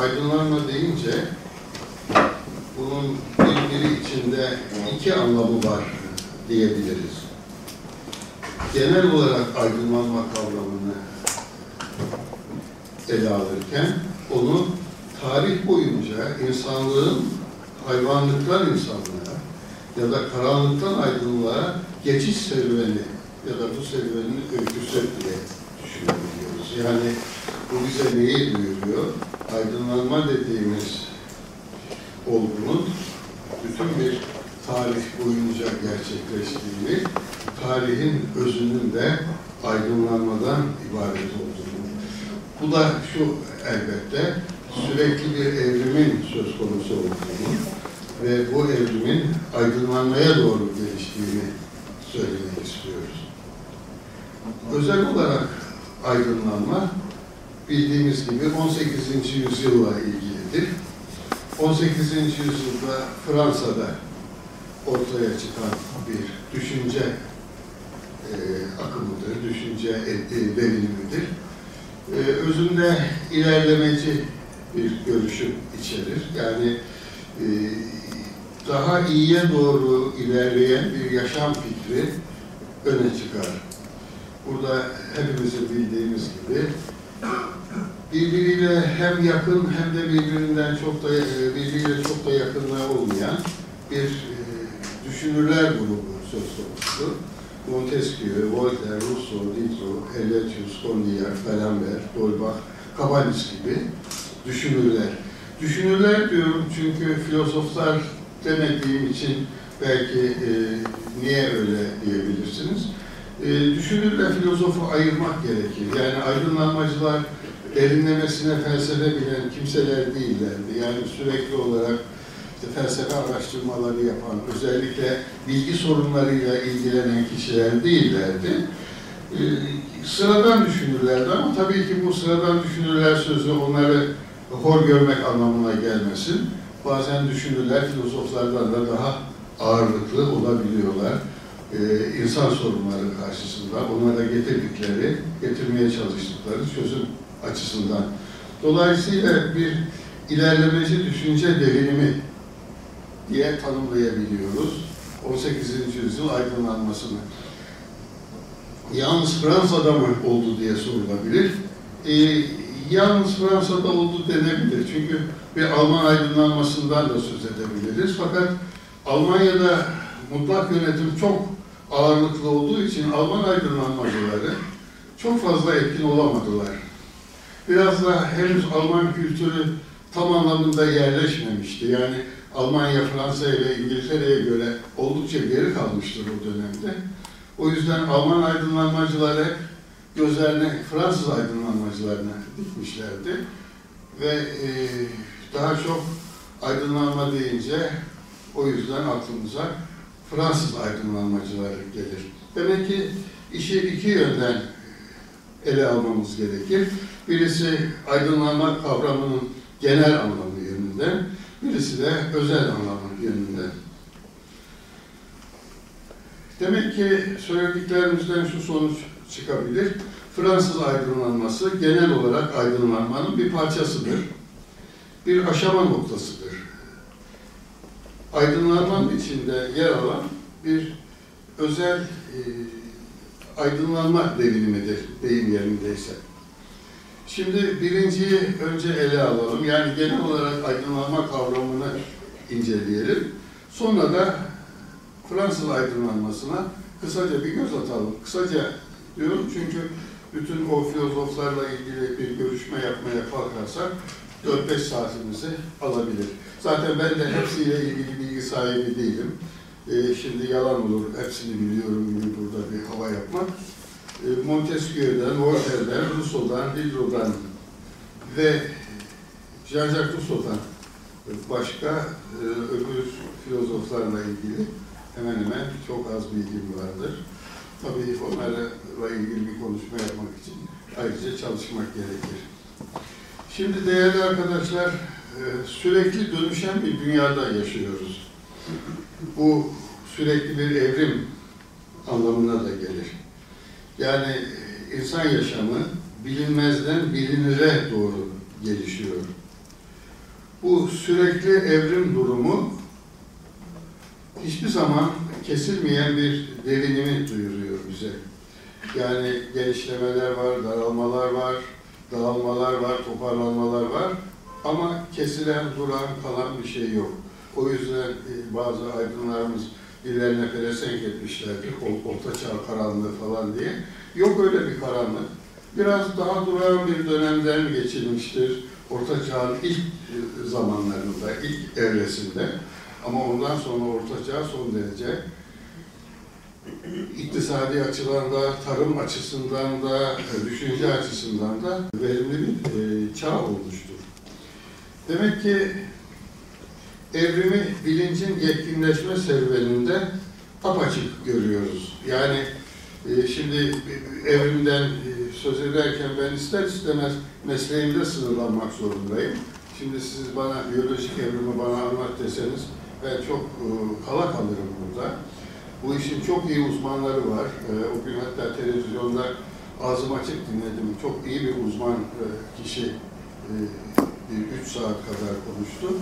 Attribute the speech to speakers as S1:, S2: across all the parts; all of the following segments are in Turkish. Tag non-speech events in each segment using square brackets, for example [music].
S1: aydınlanma deyince bunun birbiri içinde iki anlamı var diyebiliriz. Genel olarak aydınlanma kavramını ele alırken onu tarih boyunca insanlığın hayvanlıktan insanlığa ya da karanlıktan aydınlığa geçiş serüveni ya da bu serüvenin öyküsü diye düşünebiliyoruz. Yani bu bize neyi duyuruyor? Aydınlanma dediğimiz olgunun bütün bir tarih boyunca gerçekleştiğini, tarihin özünün de aydınlanmadan ibaret olduğunu. Bu da şu elbette sürekli bir evrimin söz konusu olduğunu ve bu evrimin aydınlanmaya doğru geliştiğini söylemek istiyoruz. Özel olarak aydınlanma bildiğimiz gibi 18. yüzyılla ilgilidir. 18. yüzyılda Fransa'da ortaya çıkan bir düşünce e, akımıdır, düşünce e, devinimidir. E, özünde ilerlemeci bir görüşü içerir. Yani e, daha iyiye doğru ilerleyen bir yaşam fikri öne çıkar. Burada hepimizin bildiğimiz gibi birbiriyle hem yakın hem de birbirinden çok da e, birbiriyle çok da yakınlığı olmayan bir e, düşünürler grubu söz konusu. Montesquieu, Voltaire, Rousseau, Diderot, Helvetius, Condillac, D'Alembert, Dolbach, Cabanis gibi düşünürler. Düşünürler diyorum çünkü filozoflar demediğim için belki e, niye öyle diyebilirsiniz. E, düşünürle filozofu ayırmak gerekir. Yani aydınlanmacılar derinlemesine felsefe bilen kimseler değillerdi. Yani sürekli olarak felsefe araştırmaları yapan, özellikle bilgi sorunlarıyla ilgilenen kişiler değillerdi. Ee, sıradan düşünürlerdi ama tabii ki bu sıradan düşünürler sözü onları hor görmek anlamına gelmesin. Bazen düşünürler filozoflardan da daha ağırlıklı olabiliyorlar. Ee, insan sorunları karşısında onlara getirdikleri, getirmeye çalıştıkları çözüm açısından. Dolayısıyla bir ilerlemeci düşünce devinimi diye tanımlayabiliyoruz 18. yüzyıl aydınlanmasını. Yalnız Fransa'da mı oldu diye sorulabilir. Ee, yalnız Fransa'da oldu denebilir. Çünkü bir Alman aydınlanmasından da söz edebiliriz. Fakat Almanya'da mutlak yönetim çok ağırlıklı olduğu için Alman aydınlanmacıları çok fazla etkin olamadılar. Biraz da henüz Alman kültürü tam anlamında yerleşmemişti. Yani Almanya, Fransa ve İngiltere'ye göre oldukça geri kalmıştır o dönemde. O yüzden Alman aydınlanmacılar hep gözlerini Fransız aydınlanmacılarına dikmişlerdi. Ve e, daha çok aydınlanma deyince o yüzden aklımıza Fransız aydınlanmacıları gelir. Demek ki işi iki yönden ele almamız gerekir. Birisi aydınlanma kavramının genel anlamı yönünden, birisi de özel anlamı yönünden. Demek ki söylediklerimizden şu sonuç çıkabilir. Fransız aydınlanması genel olarak aydınlanmanın bir parçasıdır. Bir aşama noktasıdır. Aydınlanmanın içinde yer alan bir özel e, aydınlanma devinimidir deyim yerindeyse. Şimdi birinciyi önce ele alalım. Yani genel olarak aydınlanma kavramını inceleyelim. Sonra da Fransız aydınlanmasına kısaca bir göz atalım. Kısaca diyorum çünkü bütün o filozoflarla ilgili bir görüşme yapmaya kalkarsak 4-5 saatimizi alabilir. Zaten ben de hepsiyle ilgili bilgi sahibi değilim. Ee, şimdi yalan olur, hepsini biliyorum gibi burada bir hava yapmak. Ee, Montesquieu'den, Voltaire'den, Rousseau'dan, Diderot'dan ve Jean-Jacques Rousseau'dan başka e, öbür filozoflarla ilgili hemen hemen çok az bilgim vardır. Tabii onlarla ilgili bir konuşma yapmak için ayrıca çalışmak gerekir. Şimdi değerli arkadaşlar, e, sürekli dönüşen bir dünyada yaşıyoruz. Bu sürekli bir evrim anlamına da gelir. Yani insan yaşamı bilinmezden bilinire doğru gelişiyor. Bu sürekli evrim durumu hiçbir zaman kesilmeyen bir devinimi duyuruyor bize. Yani genişlemeler var, daralmalar var, dağılmalar var, toparlanmalar var ama kesilen, duran, kalan bir şey yok. O yüzden e, bazı aydınlarımız birilerine pelesenk etmişlerdir, o- orta çağ karanlığı falan diye. Yok öyle bir karanlık. Biraz daha duran bir dönemden geçilmiştir. Orta çağın ilk e, zamanlarında, ilk evresinde. Ama ondan sonra orta çağ son derece iktisadi açıdan da, tarım açısından da, e, düşünce açısından da verimli bir e, çağ olmuştur. Demek ki evrimi bilincin yetkinleşme serüveninde apaçık görüyoruz. Yani e, şimdi evrimden e, söz ederken ben ister istemez mesleğimde sınırlanmak zorundayım. Şimdi siz bana biyolojik evrimi bana anlat deseniz ben çok e, kala kalırım burada. Bu işin çok iyi uzmanları var. E, o gün hatta televizyonda ağzım açık dinledim. Çok iyi bir uzman e, kişi e, bir üç saat kadar konuştu.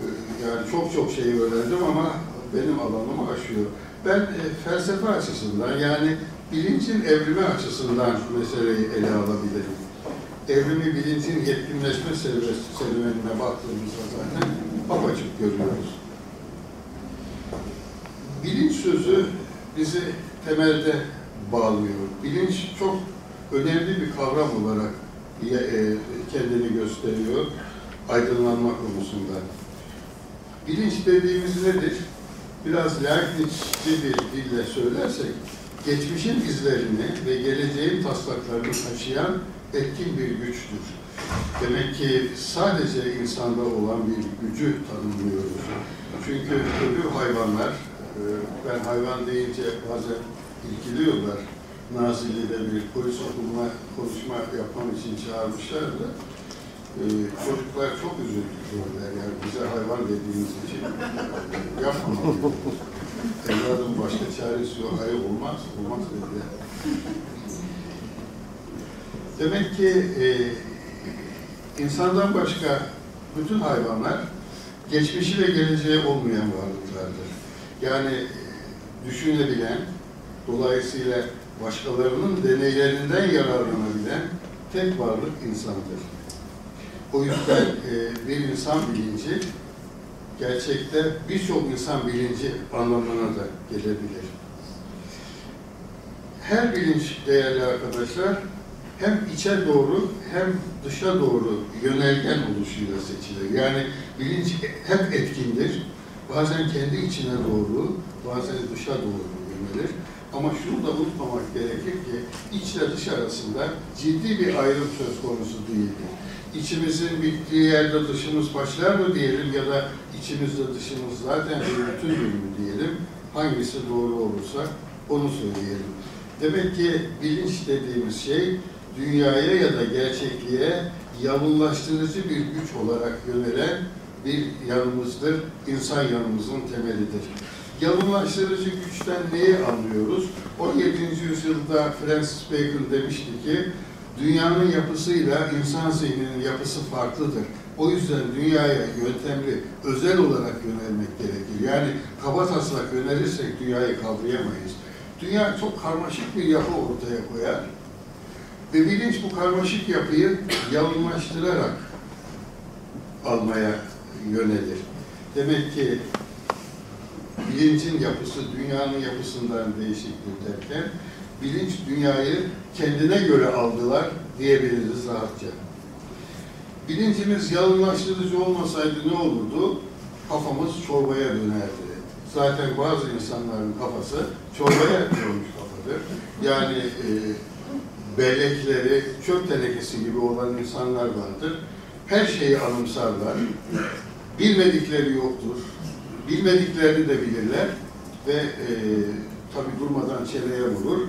S1: E, yani çok çok şey öğrendim ama benim alanımı aşıyor. Ben e, felsefe açısından yani bilincin evrimi açısından meseleyi ele alabilirim. Evrimi bilincin yetkinleşme serüve- serüvenine baktığımızda zaten apaçık görüyoruz. Bilinç sözü bizi temelde bağlıyor. Bilinç çok önemli bir kavram olarak e, kendini gösteriyor aydınlanma konusunda. Bilinç dediğimiz nedir? Biraz Leibnizci bir dille söylersek, geçmişin izlerini ve geleceğin taslaklarını taşıyan etkin bir güçtür. Demek ki sadece insanda olan bir gücü tanımlıyoruz. Çünkü öbür hayvanlar, e, ben hayvan deyince bazen ilgiliyorlar. Nazilli'de bir polis okuluna konuşma yapmam için çağırmışlardı. Ee, çocuklar çok üzüldüler yani bize hayvan dediğiniz için yapmamak [laughs] Evladım başka çaresi yok, hayır olmaz, olmaz dediler. Demek ki e, insandan başka bütün hayvanlar geçmişi ve geleceği olmayan varlıklardır. Yani düşünebilen, dolayısıyla başkalarının deneylerinden yararlanabilen tek varlık insandır. O yüzden e, bir insan bilinci gerçekte birçok insan bilinci anlamına da gelebilir. Her bilinç değerli arkadaşlar hem içe doğru hem dışa doğru yönelgen oluşuyla seçilir. Yani bilinç hep etkindir. Bazen kendi içine doğru, bazen dışa doğru yönelir. Ama şunu da unutmamak gerekir ki içle dış arasında ciddi bir ayrım söz konusu değildir. İçimizin bittiği yerde dışımız başlar mı diyelim ya da içimizde dışımız zaten bir bütün mü diyelim. Hangisi doğru olursa onu söyleyelim. Demek ki bilinç dediğimiz şey dünyaya ya da gerçekliğe yalınlaştırıcı bir güç olarak yönelen bir yanımızdır. İnsan yanımızın temelidir. Yalınlaştırıcı güçten neyi anlıyoruz? 17. yüzyılda Francis Bacon demişti ki, dünyanın yapısıyla insan zihninin yapısı farklıdır. O yüzden dünyaya yöntemli, özel olarak yönelmek gerekir. Yani kaba taslak yönelirsek dünyayı kavrayamayız. Dünya çok karmaşık bir yapı ortaya koyar. Ve bilinç bu karmaşık yapıyı yalınlaştırarak almaya yönelir. Demek ki bilincin yapısı dünyanın yapısından değişiktir derken bilinç dünyayı kendine göre algılar diyebiliriz rahatça. Bilincimiz yalınlaştırıcı olmasaydı ne olurdu? Kafamız çorbaya dönerdi. Zaten bazı insanların kafası çorbaya dönmüş kafadır. Yani e, bellekleri çöp tenekesi gibi olan insanlar vardır. Her şeyi anımsarlar. Bilmedikleri yoktur. Bilmediklerini de bilirler ve e, tabi durmadan çeneye vurur.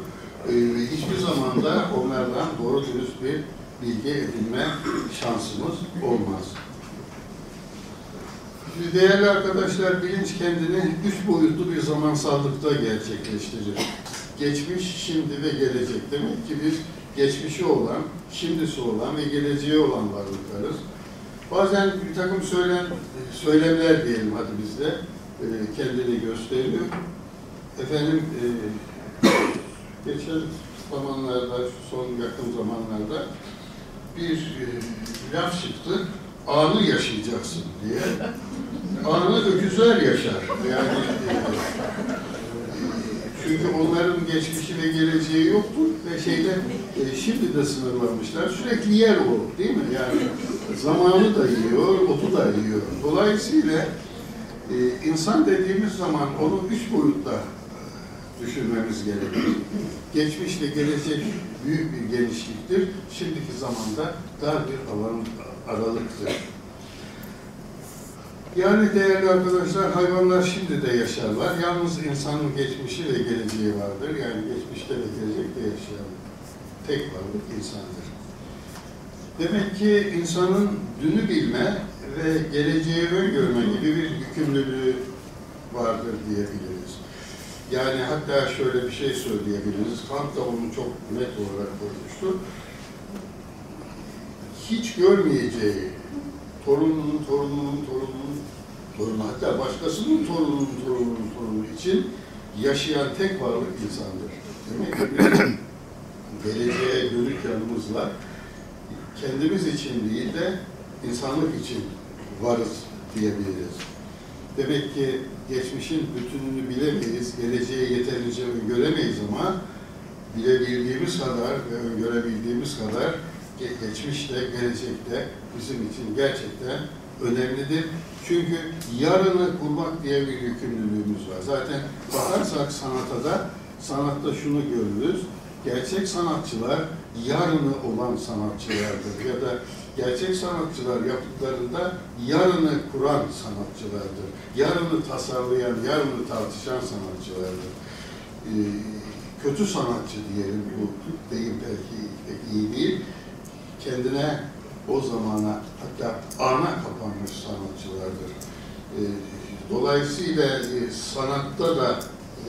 S1: E, hiçbir zaman da onlardan doğru dürüst bir bilgi edinme şansımız olmaz. Değerli arkadaşlar, bilinç kendini üç boyutlu bir zamansallıkta gerçekleştirir. Geçmiş, şimdi ve gelecek. Demek ki biz geçmişi olan, şimdisi olan ve geleceği olan varlıklarız. Bazen bir takım söylem, söylemler diyelim hadi bizde e, kendini gösteriyor. Efendim e, geçen zamanlarda, şu son yakın zamanlarda bir e, laf çıktı. Anı yaşayacaksın diye. Anı öküzler yaşar. Yani e, çünkü onların geçmişi ve geleceği yoktur ve şeyde e, şimdi de sınırlanmışlar. Sürekli yer o değil mi? Yani zamanı da yiyor, otu da yiyor. Dolayısıyla e, insan dediğimiz zaman onu üç boyutta e, düşünmemiz gerekir. Geçmiş ve gelecek büyük bir genişliktir. Şimdiki zamanda dar bir alan aralıktır. Yani değerli arkadaşlar, hayvanlar şimdi de yaşarlar. Yalnız insanın geçmişi ve geleceği vardır. Yani geçmişte ve gelecekte yaşayan tek varlık insandır. Demek ki insanın dünü bilme ve geleceği öngörme gibi bir yükümlülüğü vardır diyebiliriz. Yani hatta şöyle bir şey söyleyebiliriz. Kant da onu çok net olarak koymuştu. Hiç görmeyeceği torununun, torununun, torununun, torunu hatta başkasının torununun, torununun, torunu için yaşayan tek varlık insandır. Demek ki [coughs] geleceğe dönük yanımızla kendimiz için değil de insanlık için varız diyebiliriz. Demek ki geçmişin bütününü bilemeyiz, geleceği yeterince öngöremeyiz ama bilebildiğimiz kadar ve öngörebildiğimiz kadar ge- geçmişte, gelecekte bizim için gerçekten önemlidir. Çünkü yarını kurmak diye bir yükümlülüğümüz var. Zaten bakarsak sanata da, sanatta şunu görürüz. Gerçek sanatçılar yarını olan sanatçılardır ya da gerçek sanatçılar yaptıklarında yarını kuran sanatçılardır. Yarını tasarlayan, yarını tartışan sanatçılardır. Ee, kötü sanatçı diyelim bu deyim belki pek iyi değil. Kendine o zamana hatta ana kapanmış sanatçılardır. Ee, dolayısıyla e, sanatta da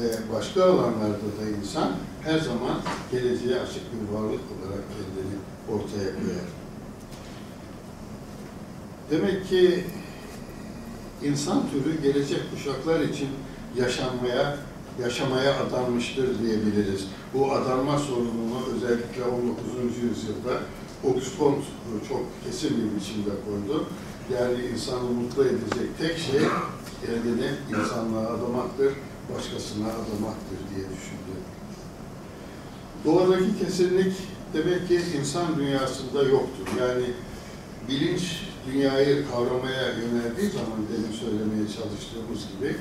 S1: ve başka alanlarda da insan her zaman geleceğe açık bir varlık olarak kendini ortaya koyar. Demek ki insan türü gelecek kuşaklar için yaşanmaya, yaşamaya adanmıştır diyebiliriz. Bu adanma sorununu özellikle 19. yüzyılda Comte çok kesin bir biçimde koydu. Yani insanı mutlu edecek tek şey kendini insanlığa adamaktır, başkasına adamaktır diye düşündü. Doğadaki kesinlik demek ki insan dünyasında yoktur. Yani bilinç dünyayı kavramaya yöneldiği zaman demin söylemeye çalıştığımız gibi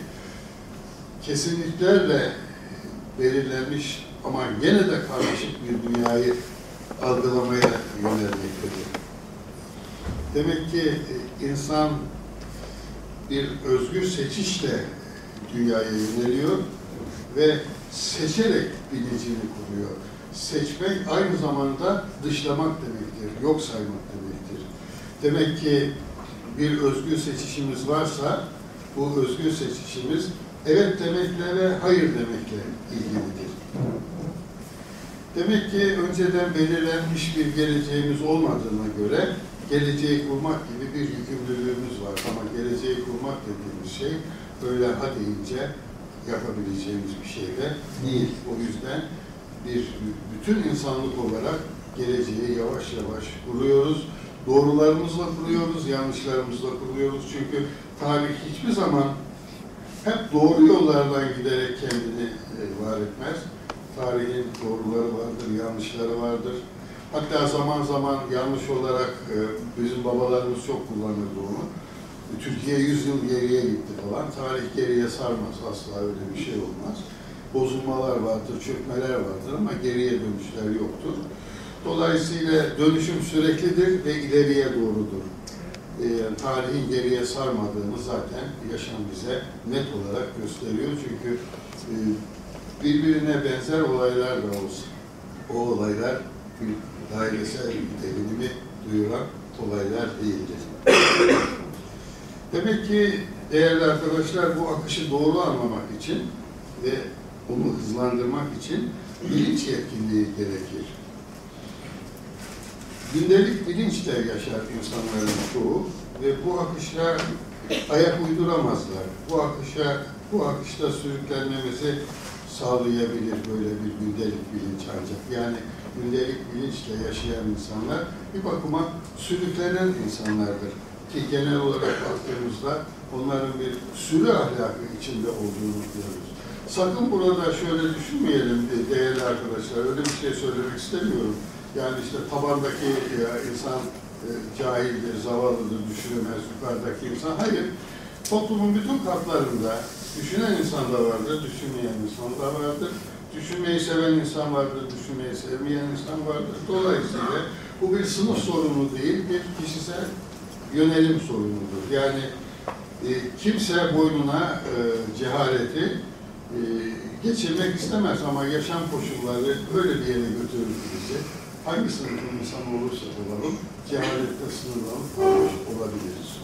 S1: kesinliklerle belirlenmiş ama gene de karmaşık bir dünyayı algılamaya yönelmektedir. Demek ki e, insan bir özgür seçişle dünyaya yöneliyor ve seçerek bilincini kuruyor. Seçmek aynı zamanda dışlamak demektir, yok saymak demektir. Demek ki bir özgür seçişimiz varsa bu özgür seçişimiz evet demekle ve hayır demekle ilgilidir. Demek ki önceden belirlenmiş bir geleceğimiz olmadığına göre geleceği kurmak gibi bir yükümlülüğümüz var. Ama geleceği kurmak dediğimiz şey böyle ha deyince yapabileceğimiz bir şey de değil. O yüzden bir bütün insanlık olarak geleceği yavaş yavaş kuruyoruz. Doğrularımızla kuruyoruz, yanlışlarımızla kuruyoruz. Çünkü tarih hiçbir zaman hep doğru yollardan giderek kendini e, var etmez. Tarihin doğruları vardır, yanlışları vardır. Hatta zaman zaman yanlış olarak e, bizim babalarımız çok kullanırdı onu. Türkiye 100 yıl geriye gitti falan. Tarih geriye sarmaz. Asla öyle bir şey olmaz. Bozulmalar vardır, çökmeler vardır ama geriye dönüşler yoktur. Dolayısıyla dönüşüm süreklidir ve ileriye doğrudur. Ee, tarihin geriye sarmadığını zaten yaşam bize net olarak gösteriyor. Çünkü e, birbirine benzer olaylar da olsa, o olaylar bir dairesel devinimi duyuran olaylar değildir. Demek ki değerli arkadaşlar bu akışı doğru anlamak için ve onu hızlandırmak için bilinç yetkinliği gerekir. Gündelik bilinçle yaşar insanların çoğu ve bu akışa ayak uyduramazlar. Bu akışa, bu akışta sürüklenmemizi sağlayabilir böyle bir gündelik bilinç ancak. Yani gündelik bilinçle yaşayan insanlar bir bakıma sürüklenen insanlardır. Ki genel olarak baktığımızda onların bir sürü ahlakı içinde olduğunu görüyoruz. Sakın burada şöyle düşünmeyelim de- değerli arkadaşlar, öyle bir şey söylemek istemiyorum. Yani işte tabandaki ya, insan e, cahildir, zavallıdır, düşünemez, yukarıdaki insan. Hayır, toplumun bütün katlarında düşünen insan da vardır, düşünmeyen insan da vardır. Düşünmeyi seven insan vardır, düşünmeyi sevmeyen insan vardır. Dolayısıyla bu bir sınıf sorunu değil, bir kişisel yönelim sorunudur. Yani e, kimse boynuna e, cehaleti e, geçirmek istemez ama yaşam koşulları öyle bir yere götürür bizi. Hangi sınıfın insan olursa olalım, cehalette sınırlanıp kalmış olabiliriz.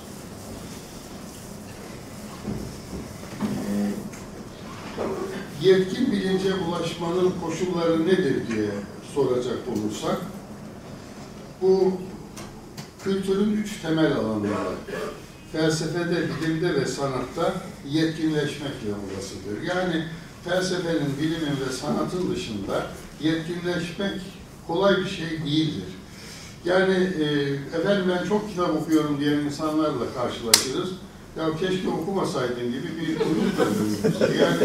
S1: Yetkin bilince ulaşmanın koşulları nedir diye soracak olursak, bu kültürün üç temel alanları. Felsefede, bilimde ve sanatta yetkinleşmekle olasıdır. Yani felsefenin, bilimin ve sanatın dışında yetkinleşmek kolay bir şey değildir. Yani e, efendim ben çok kitap okuyorum diyen insanlarla karşılaşırız. Ya keşke okumasaydın gibi bir uyum. Yani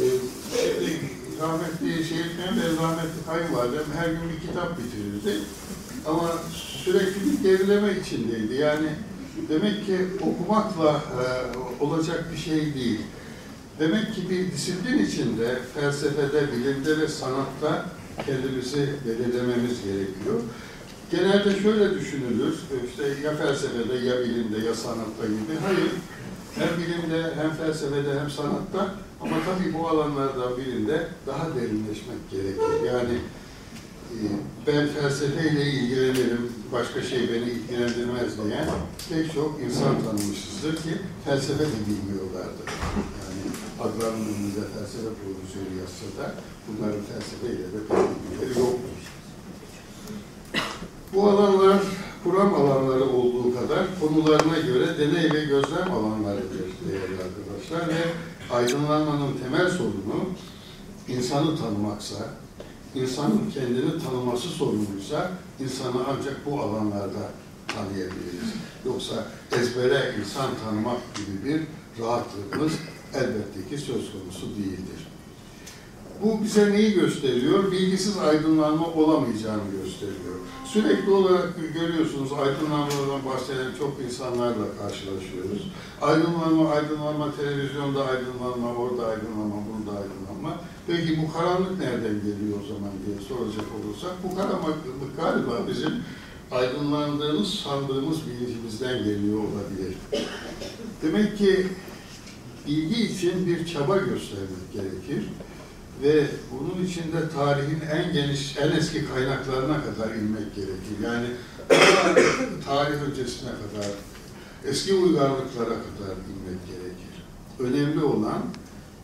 S1: e, şimdi rahmetli Şehit Mehmet rahmetli kayınvalidem her gün bir kitap bitirirdi. Ama sürekli bir gerileme içindeydi. Yani demek ki okumakla e, olacak bir şey değil. Demek ki bir disiplin içinde felsefede, bilimde ve sanatta kendimizi belirlememiz gerekiyor. Genelde şöyle düşünülür, işte ya felsefede, ya bilimde, ya sanatta gibi. Hayır, hem bilimde, hem felsefede, hem sanatta ama tabii bu alanlardan birinde daha derinleşmek gerekir. Yani e, ben felsefeyle ilgilenirim, başka şey beni ilgilendirmez diyen pek çok insan tanımışızdır ki felsefe de bilmiyorlardı. Adlarının önünde felsefe profesörü yazsa da bunların felsefeyle de pek yoktur. Bu alanlar kuram alanları olduğu kadar konularına göre deney ve gözlem alanlarıdır değerli arkadaşlar ve aydınlanmanın temel sorunu insanı tanımaksa, insanın kendini tanıması sorunuysa insanı ancak bu alanlarda tanıyabiliriz. Yoksa ezbere insan tanımak gibi bir rahatlığımız elbette ki söz konusu değildir. Bu bize neyi gösteriyor? Bilgisiz aydınlanma olamayacağını gösteriyor. Sürekli olarak görüyorsunuz aydınlanmadan bahseden çok insanlarla karşılaşıyoruz. Aydınlanma, aydınlanma, televizyonda aydınlanma, orada aydınlanma, burada aydınlanma. Peki bu karanlık nereden geliyor o zaman diye soracak olursak, bu karanlık galiba bizim aydınlandığımız, sandığımız bilincimizden geliyor olabilir. Demek ki bilgi için bir çaba göstermek gerekir ve bunun içinde tarihin en geniş, en eski kaynaklarına kadar inmek gerekir. Yani [coughs] tarih öncesine kadar, eski uygarlıklara kadar inmek gerekir. Önemli olan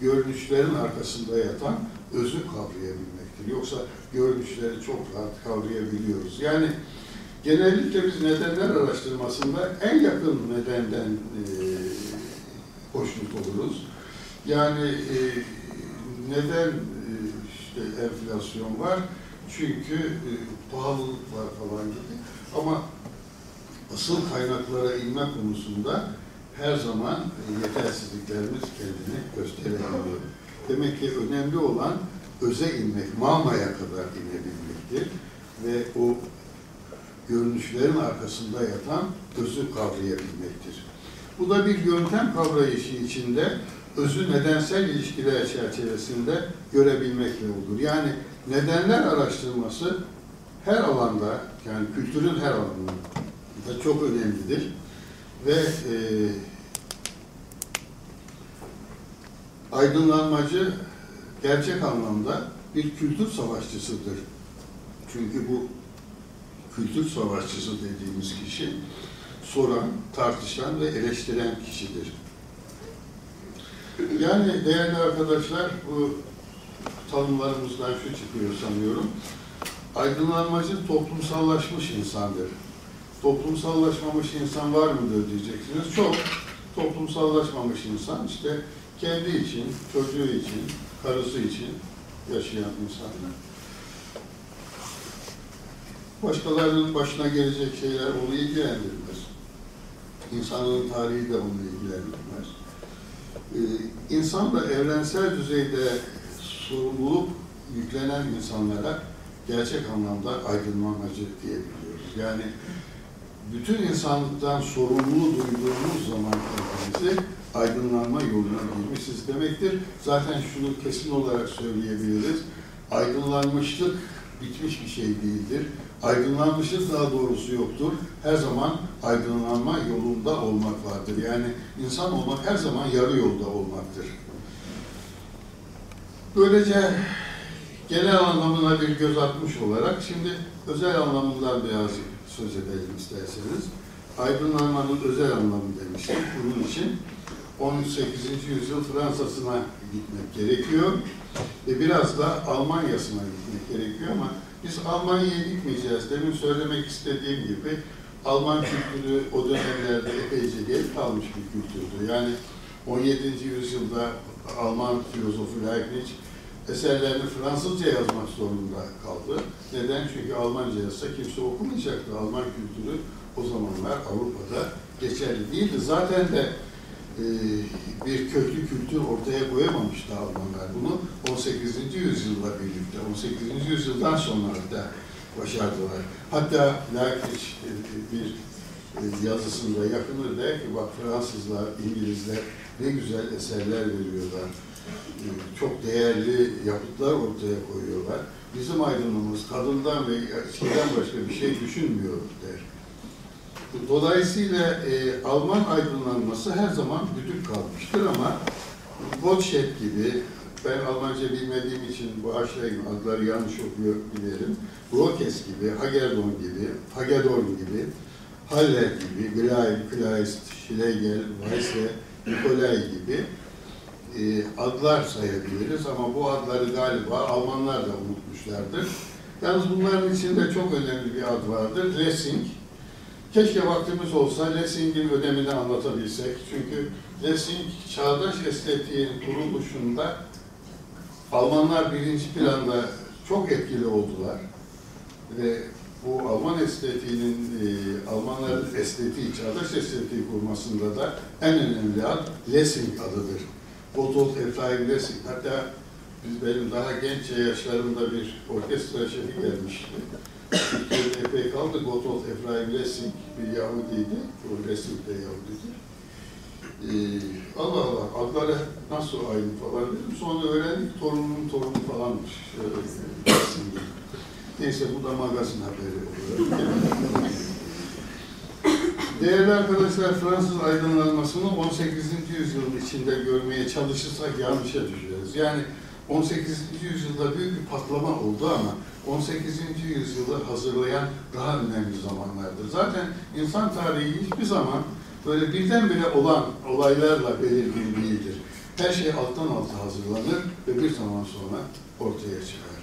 S1: görünüşlerin arkasında yatan özü kavrayabilmektir. Yoksa görünüşleri çok rahat kavrayabiliyoruz. Yani genellikle biz nedenler araştırmasında en yakın nedenden e, hoşnut oluruz. Yani e, neden e, işte enflasyon var? Çünkü e, pahalılık var falan gibi. Ama asıl kaynaklara inme konusunda her zaman e, yetersizliklerimiz kendini gösterebiliyor. Demek ki önemli olan öze inmek, mamaya kadar inebilmektir. Ve o görünüşlerin arkasında yatan özü kavrayabilmektir. Bu da bir yöntem kavrayışı içinde özü nedensel ilişkiler çerçevesinde görebilmekle olur. Yani nedenler araştırması her alanda, yani kültürün her alanında çok önemlidir. Ve e, aydınlanmacı gerçek anlamda bir kültür savaşçısıdır. Çünkü bu kültür savaşçısı dediğimiz kişi soran, tartışan ve eleştiren kişidir. Yani değerli arkadaşlar, bu tanımlarımızdan şu çıkıyor sanıyorum. aydınlanmacı toplumsallaşmış insandır. Toplumsallaşmamış insan var mıdır diyeceksiniz. Çok toplumsallaşmamış insan işte kendi için, çocuğu için, karısı için yaşayan insanlar. Başkalarının başına gelecek şeyler onu ilgilendirmez. İnsanlığın tarihi de onu ilgilendirmez. Ee, insan da evrensel düzeyde sorumluluk yüklenen insanlara gerçek anlamda aydınlanmacı diyebiliyoruz. Yani bütün insanlıktan sorumlu duyduğumuz zaman kendimizi aydınlanma yoluna girmişiz demektir. Zaten şunu kesin olarak söyleyebiliriz. Aydınlanmışlık bitmiş bir şey değildir. Aydınlanmışlık daha doğrusu yoktur. Her zaman aydınlanma yolunda olmak vardır. Yani insan olmak her zaman yarı yolda olmaktır. Böylece genel anlamına bir göz atmış olarak şimdi özel anlamından biraz söz edelim isterseniz. Aydınlanmanın özel anlamı demiştik. Bunun için 18. yüzyıl Fransa'sına gitmek gerekiyor ve biraz da Almanya'sına gitmek gerekiyor ama biz Almanya'ya gitmeyeceğiz. Demin söylemek istediğim gibi Alman kültürü o dönemlerde epeyce geri kalmış bir kültürdü. Yani 17. yüzyılda Alman filozofu Leibniz eserlerini Fransızca yazmak zorunda kaldı. Neden? Çünkü Almanca yazsa kimse okumayacaktı. Alman kültürü o zamanlar Avrupa'da geçerli değildi. Zaten de e, bir köklü kültür ortaya koyamamıştı Almanlar bunu 18. yüzyılla birlikte, 18. yüzyıldan sonra da başardılar. Hatta Leibniz e, bir e, yazısında yakını der ki bak Fransızlar, İngilizler ne güzel eserler veriyorlar. Çok değerli yapıtlar ortaya koyuyorlar. Bizim aydınlığımız kadından ve şeyden başka bir şey düşünmüyor der. Dolayısıyla e, Alman aydınlanması her zaman güdük kalmıştır ama Gottsched gibi, ben Almanca bilmediğim için bağışlayın adları yanlış okuyor bilirim. Brokes gibi, Hagedorn gibi, Hagedorn gibi, Haller gibi, Greil, Kleist, Schlegel, Weisse, Nikolay gibi e, adlar sayabiliriz ama bu adları galiba Almanlar da unutmuşlardır. Yalnız bunların içinde çok önemli bir ad vardır. Lessing, Keşke vaktimiz olsa Lessing'in önemini anlatabilsek. Çünkü Lessing çağdaş estetiğin kuruluşunda Almanlar birinci planda çok etkili oldular. Ve bu Alman estetiğinin, e, Almanların estetiği, çağdaş estetiği kurmasında da en önemli ad Lessing adıdır. Gotthold Ephraim Lessing. Hatta biz benim daha genç yaşlarımda bir orkestra şefi gelmişti. Türkiye'de epey kaldı. Gotthold Ephraim Lessing bir Yahudiydi. O Lessing de Yahudidir. Ee, Allah Allah adları nasıl aynı falan dedim. Sonra öğrendik torunun torunu falanmış. Lessing'in. Neyse bu da magazin haberi oluyor. [laughs] Değerli arkadaşlar, Fransız aydınlanmasını 18. yüzyılın içinde görmeye çalışırsak yanlışa düşeriz. Yani 18. yüzyılda büyük bir patlama oldu ama 18. yüzyılı hazırlayan daha önemli zamanlardır. Zaten insan tarihi hiçbir zaman böyle birdenbire olan olaylarla belirgin değildir. Her şey alttan alta hazırlanır ve bir zaman sonra ortaya çıkar.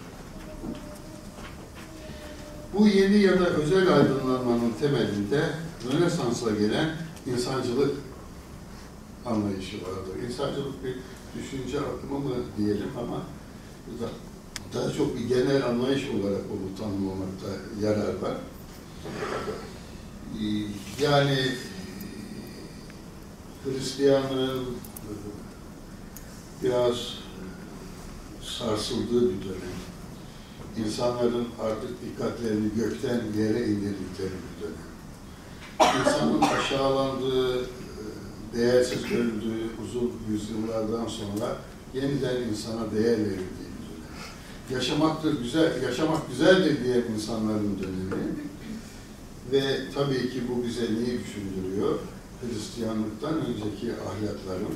S1: Bu yeni ya da özel aydınlanmanın temelinde Rönesans'a gelen insancılık anlayışı vardır. İnsancılık bir düşünce akımı mı diyelim ama daha çok bir genel anlayış olarak onu tanımlamakta yarar var. Yani Hristiyanlığın biraz sarsıldığı bir dönem. İnsanların artık dikkatlerini gökten yere indirdikleri bir dönem. İnsanın aşağılandığı, değersiz görüldüğü uzun yüzyıllardan sonra yeniden insana değer verildiği bir. Yaşamaktır güzel, yaşamak güzeldir diyen insanların dönemi. Ve tabii ki bu bize neyi düşündürüyor? Hristiyanlıktan önceki ahlakların,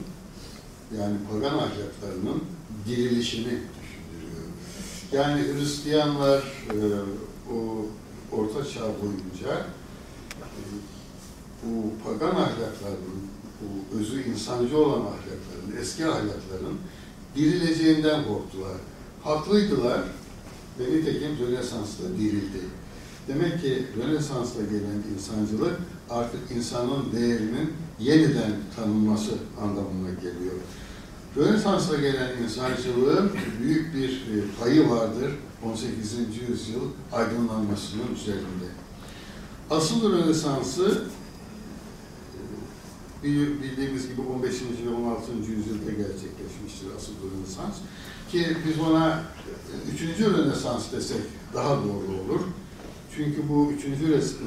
S1: yani pagan ahlaklarının dirilişini düşündürüyor. Yani Hristiyanlar e, o Orta Çağ boyunca e, bu pagan ahlakların, bu özü insancı olan ahlakların, eski ahlakların dirileceğinden korktular. Haklıydılar ve nitekim Rönesans'ta dirildi. Demek ki Rönesans'ta gelen insancılık artık insanın değerinin yeniden tanınması anlamına geliyor. Rönesans'ta gelen insancılığın büyük bir e, payı vardır 18. yüzyıl aydınlanmasının üzerinde. Asıl Rönesans'ı bildiğimiz gibi 15. ve 16. yüzyılda gerçekleşmiştir asıl Rönesans. Ki biz ona 3. Rönesans desek daha doğru olur. Çünkü bu 3.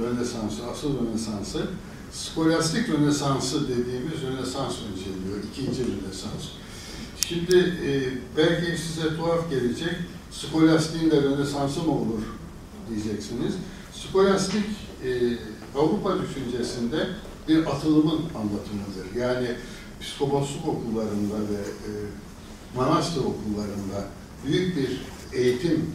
S1: Rönesansı, asıl Rönesansı, skolastik Rönesansı dediğimiz Rönesans önceliyor, ikinci Rönesans. Şimdi e, belki size tuhaf gelecek, skolastiğin de Rönesansı mı olur diyeceksiniz. Skolastik e, Avrupa düşüncesinde bir atılımın anlatımıdır. Yani psikoposluk okullarında ve e, manastır okullarında büyük bir eğitim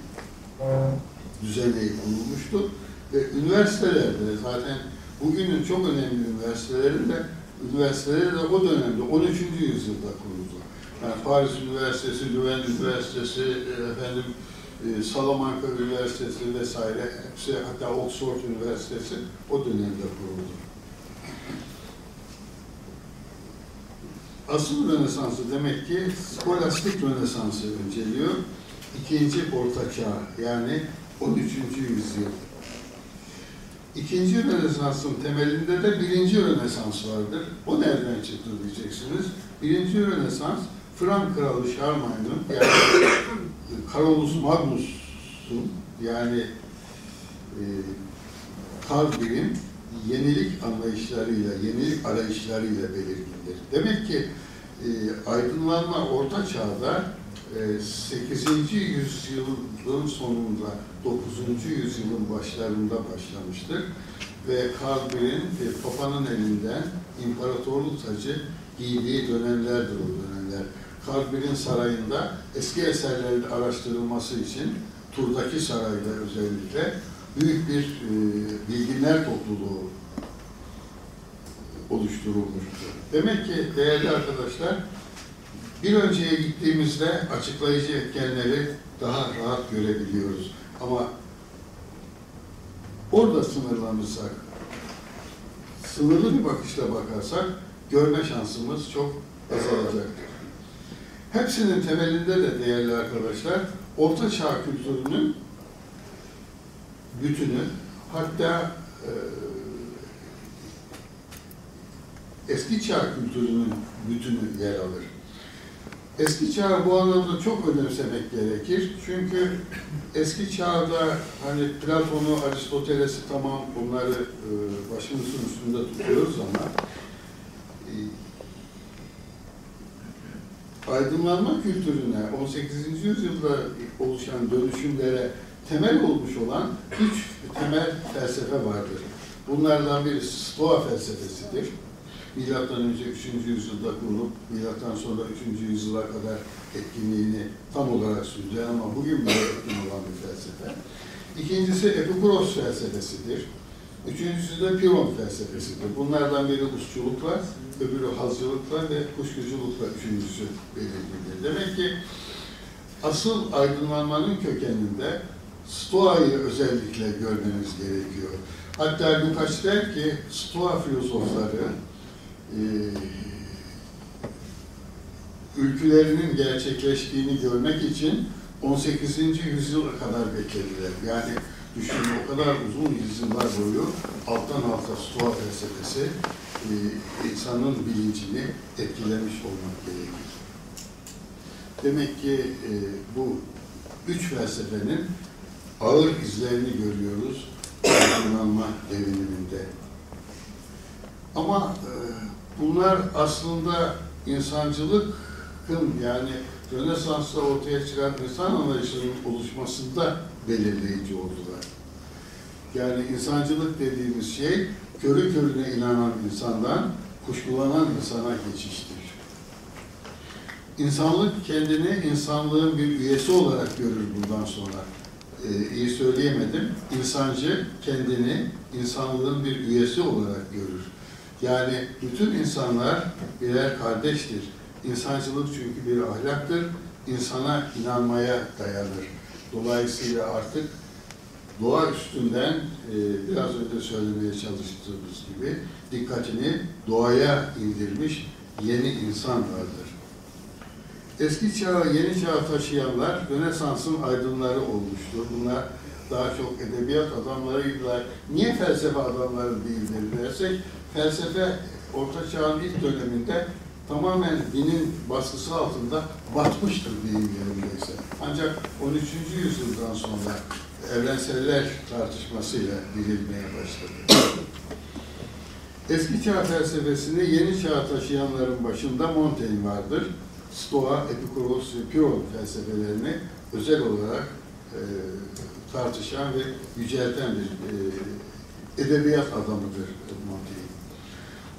S1: düzeni kurulmuştu. Ve üniversitelerde zaten bugünün çok önemli üniversitelerinde üniversiteleri de o dönemde 13. yüzyılda kuruldu. Yani Paris Üniversitesi, Leuven Üniversitesi, e, efendim e, Salamanca Üniversitesi vesaire, hepsi hatta Oxford Üniversitesi o dönemde kuruldu. Asıl Rönesans'ı demek ki skolastik Rönesans'ı önceliyor. İkinci Orta Çağ yani 13. yüzyıl. İkinci Rönesans'ın temelinde de birinci Rönesans vardır. O nereden çıktı diyeceksiniz. Birinci Rönesans Frank Kralı Charlemagne'ın yani [coughs] Carolus Magnus'un yani e, Karl Bill'in yenilik anlayışlarıyla, yenilik arayışlarıyla belirgindir. Demek ki e, aydınlanma Orta Çağ'da e, 8. yüzyılın sonunda 9. yüzyılın başlarında başlamıştır. Ve Karl Bill'in e, Papa'nın elinden imparatorluk tacı giydiği dönemlerdir o dönemler. Karl sarayında eski eserlerin araştırılması için Tur'daki sarayda özellikle büyük bir e, bilginler topluluğu oluşturulmuştur. Demek ki değerli arkadaşlar, bir önceye gittiğimizde açıklayıcı etkenleri daha rahat görebiliyoruz. Ama orada sınırlanırsak, sınırlı bir bakışla bakarsak görme şansımız çok azalacaktır. Hepsinin temelinde de değerli arkadaşlar, Orta Çağ kültürünün bütünü, hatta e, eski çağ kültürünün bütünü yer alır. Eski çağı bu anlamda çok önemsemek gerekir. Çünkü eski çağda hani Platon'u, Aristoteles'i tamam bunları e, başımızın üstünde tutuyoruz ama e, aydınlanma kültürüne 18. yüzyılda oluşan dönüşümlere temel olmuş olan üç temel felsefe vardır. Bunlardan biri Stoa felsefesidir. Milattan önce 3. yüzyılda kurulup milattan sonra 3. yüzyıla kadar etkinliğini tam olarak sürdüren ama bugün bile etkin olan bir felsefe. İkincisi Epikuros felsefesidir. Üçüncüsü de Piron felsefesidir. Bunlardan biri usçulukla, öbürü hazcılıkla ve kuşkuculukla üçüncüsü belirlidir. Demek ki asıl aydınlanmanın kökeninde Stoa'yı özellikle görmemiz gerekiyor. Hatta Lukács der ki Stoa filozofları e, ülkülerinin gerçekleştiğini görmek için 18. yüzyıla kadar beklediler. Yani düşünün o kadar uzun yüzyıllar boyu alttan alta Stoa felsefesi e, insanın bilincini etkilemiş olmak gerekir. Demek ki e, bu üç felsefenin ağır izlerini görüyoruz aydınlanma deviniminde. Ama e, bunlar aslında insancılıkın yani Rönesans'ta ortaya çıkan insan anlayışının oluşmasında belirleyici oldular. Yani insancılık dediğimiz şey körü körüne inanan insandan kuşkulanan insana geçiştir. İnsanlık kendini insanlığın bir üyesi olarak görür bundan sonra. Ee, iyi söyleyemedim. İnsancı kendini insanlığın bir üyesi olarak görür. Yani bütün insanlar birer kardeştir. İnsancılık çünkü bir ahlaktır. İnsana inanmaya dayanır. Dolayısıyla artık doğa üstünden e, biraz önce söylemeye çalıştığımız gibi dikkatini doğaya indirmiş yeni insan vardır. Eski çağa, yeni çağa taşıyanlar Rönesans'ın aydınları olmuştur. Bunlar daha çok edebiyat adamlarıydılar. Niye felsefe adamları değildir dersek, felsefe Orta Çağ'ın ilk döneminde tamamen dinin baskısı altında batmıştır deyim yerindeyse. Ancak 13. yüzyıldan sonra evrenseller tartışmasıyla dirilmeye başladı. Eski çağ felsefesini yeni çağa taşıyanların başında Montaigne vardır. Stoa, Epikuros ve Pyrrhon felsefelerini özel olarak e, tartışan ve yücelten bir e, edebiyat adamıdır Montaigne.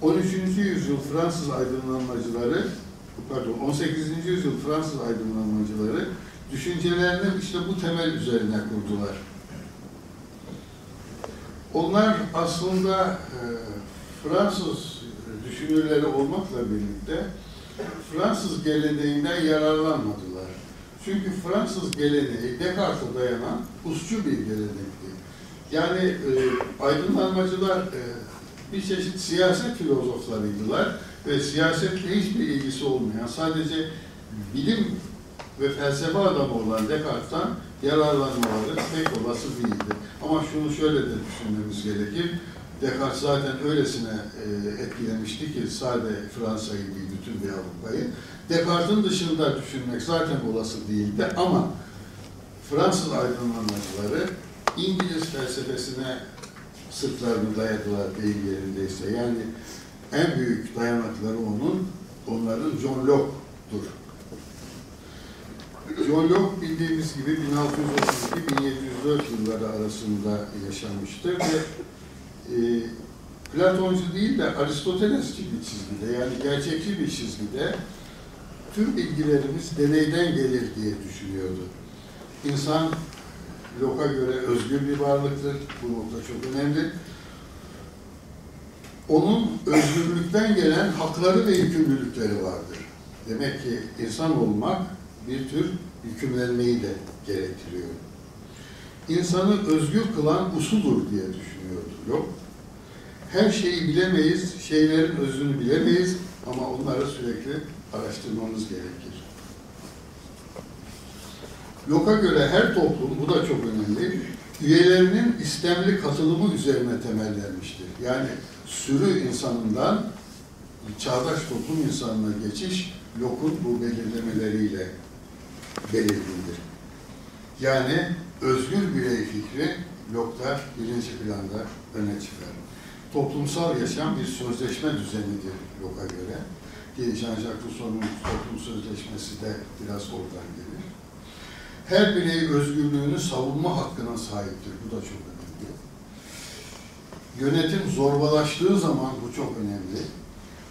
S1: 13. yüzyıl Fransız aydınlanmacıları, pardon 18. yüzyıl Fransız aydınlanmacıları düşüncelerini işte bu temel üzerine kurdular. Onlar aslında e, Fransız düşünürleri olmakla birlikte Fransız geleneğinden yararlanmadılar. Çünkü Fransız geleneği Descartes'e dayanan usçu bir gelenekti. Yani e, aydınlanmacılar e, bir çeşit siyaset filozoflarıydılar ve siyasetle hiçbir ilgisi olmayan, sadece bilim ve felsefe adamı olan Descartes'tan yararlanmaları pek olası değildi. Ama şunu şöyle de düşünmemiz gerekir. Descartes zaten öylesine e, etkilemişti ki sadece Fransa'yı değil bütün bir Avrupa'yı. Descartes'in dışında düşünmek zaten olası değildi ama Fransız aydınlanmacıları İngiliz felsefesine sırtlarını dayadılar deyim yerindeyse. Yani en büyük dayanakları onun, onların John Locke'dur. John Locke bildiğimiz gibi 1632-1704 yılları arasında yaşamıştır ve e, Platoncu değil de Aristotelesçi bir çizgide yani gerçekçi bir çizgide tüm bilgilerimiz deneyden gelir diye düşünüyordu. İnsan Locke'a göre özgür bir varlıktır. Bu nokta çok önemli. Onun özgürlükten gelen hakları ve yükümlülükleri vardır. Demek ki insan olmak bir tür hükümlenmeyi de gerektiriyor. İnsanı özgür kılan usudur diye düşünüyordu. Yok. Her şeyi bilemeyiz, şeylerin özünü bilemeyiz ama onları sürekli araştırmamız gerekir. Locke'a göre her toplum, bu da çok önemli, üyelerinin istemli katılımı üzerine temellenmiştir. Yani sürü insanından çağdaş toplum insanına geçiş Locke'un bu belirlemeleriyle belirlidir. Yani özgür birey fikri Locke'da birinci planda öne çıkar. Toplumsal yaşam bir sözleşme düzenidir Locke'a göre. Ki Jean-Jacques Rousseau'nun toplum sözleşmesi de biraz oradan gelir. Her birey özgürlüğünü savunma hakkına sahiptir. Bu da çok önemli. Yönetim zorbalaştığı zaman bu çok önemli.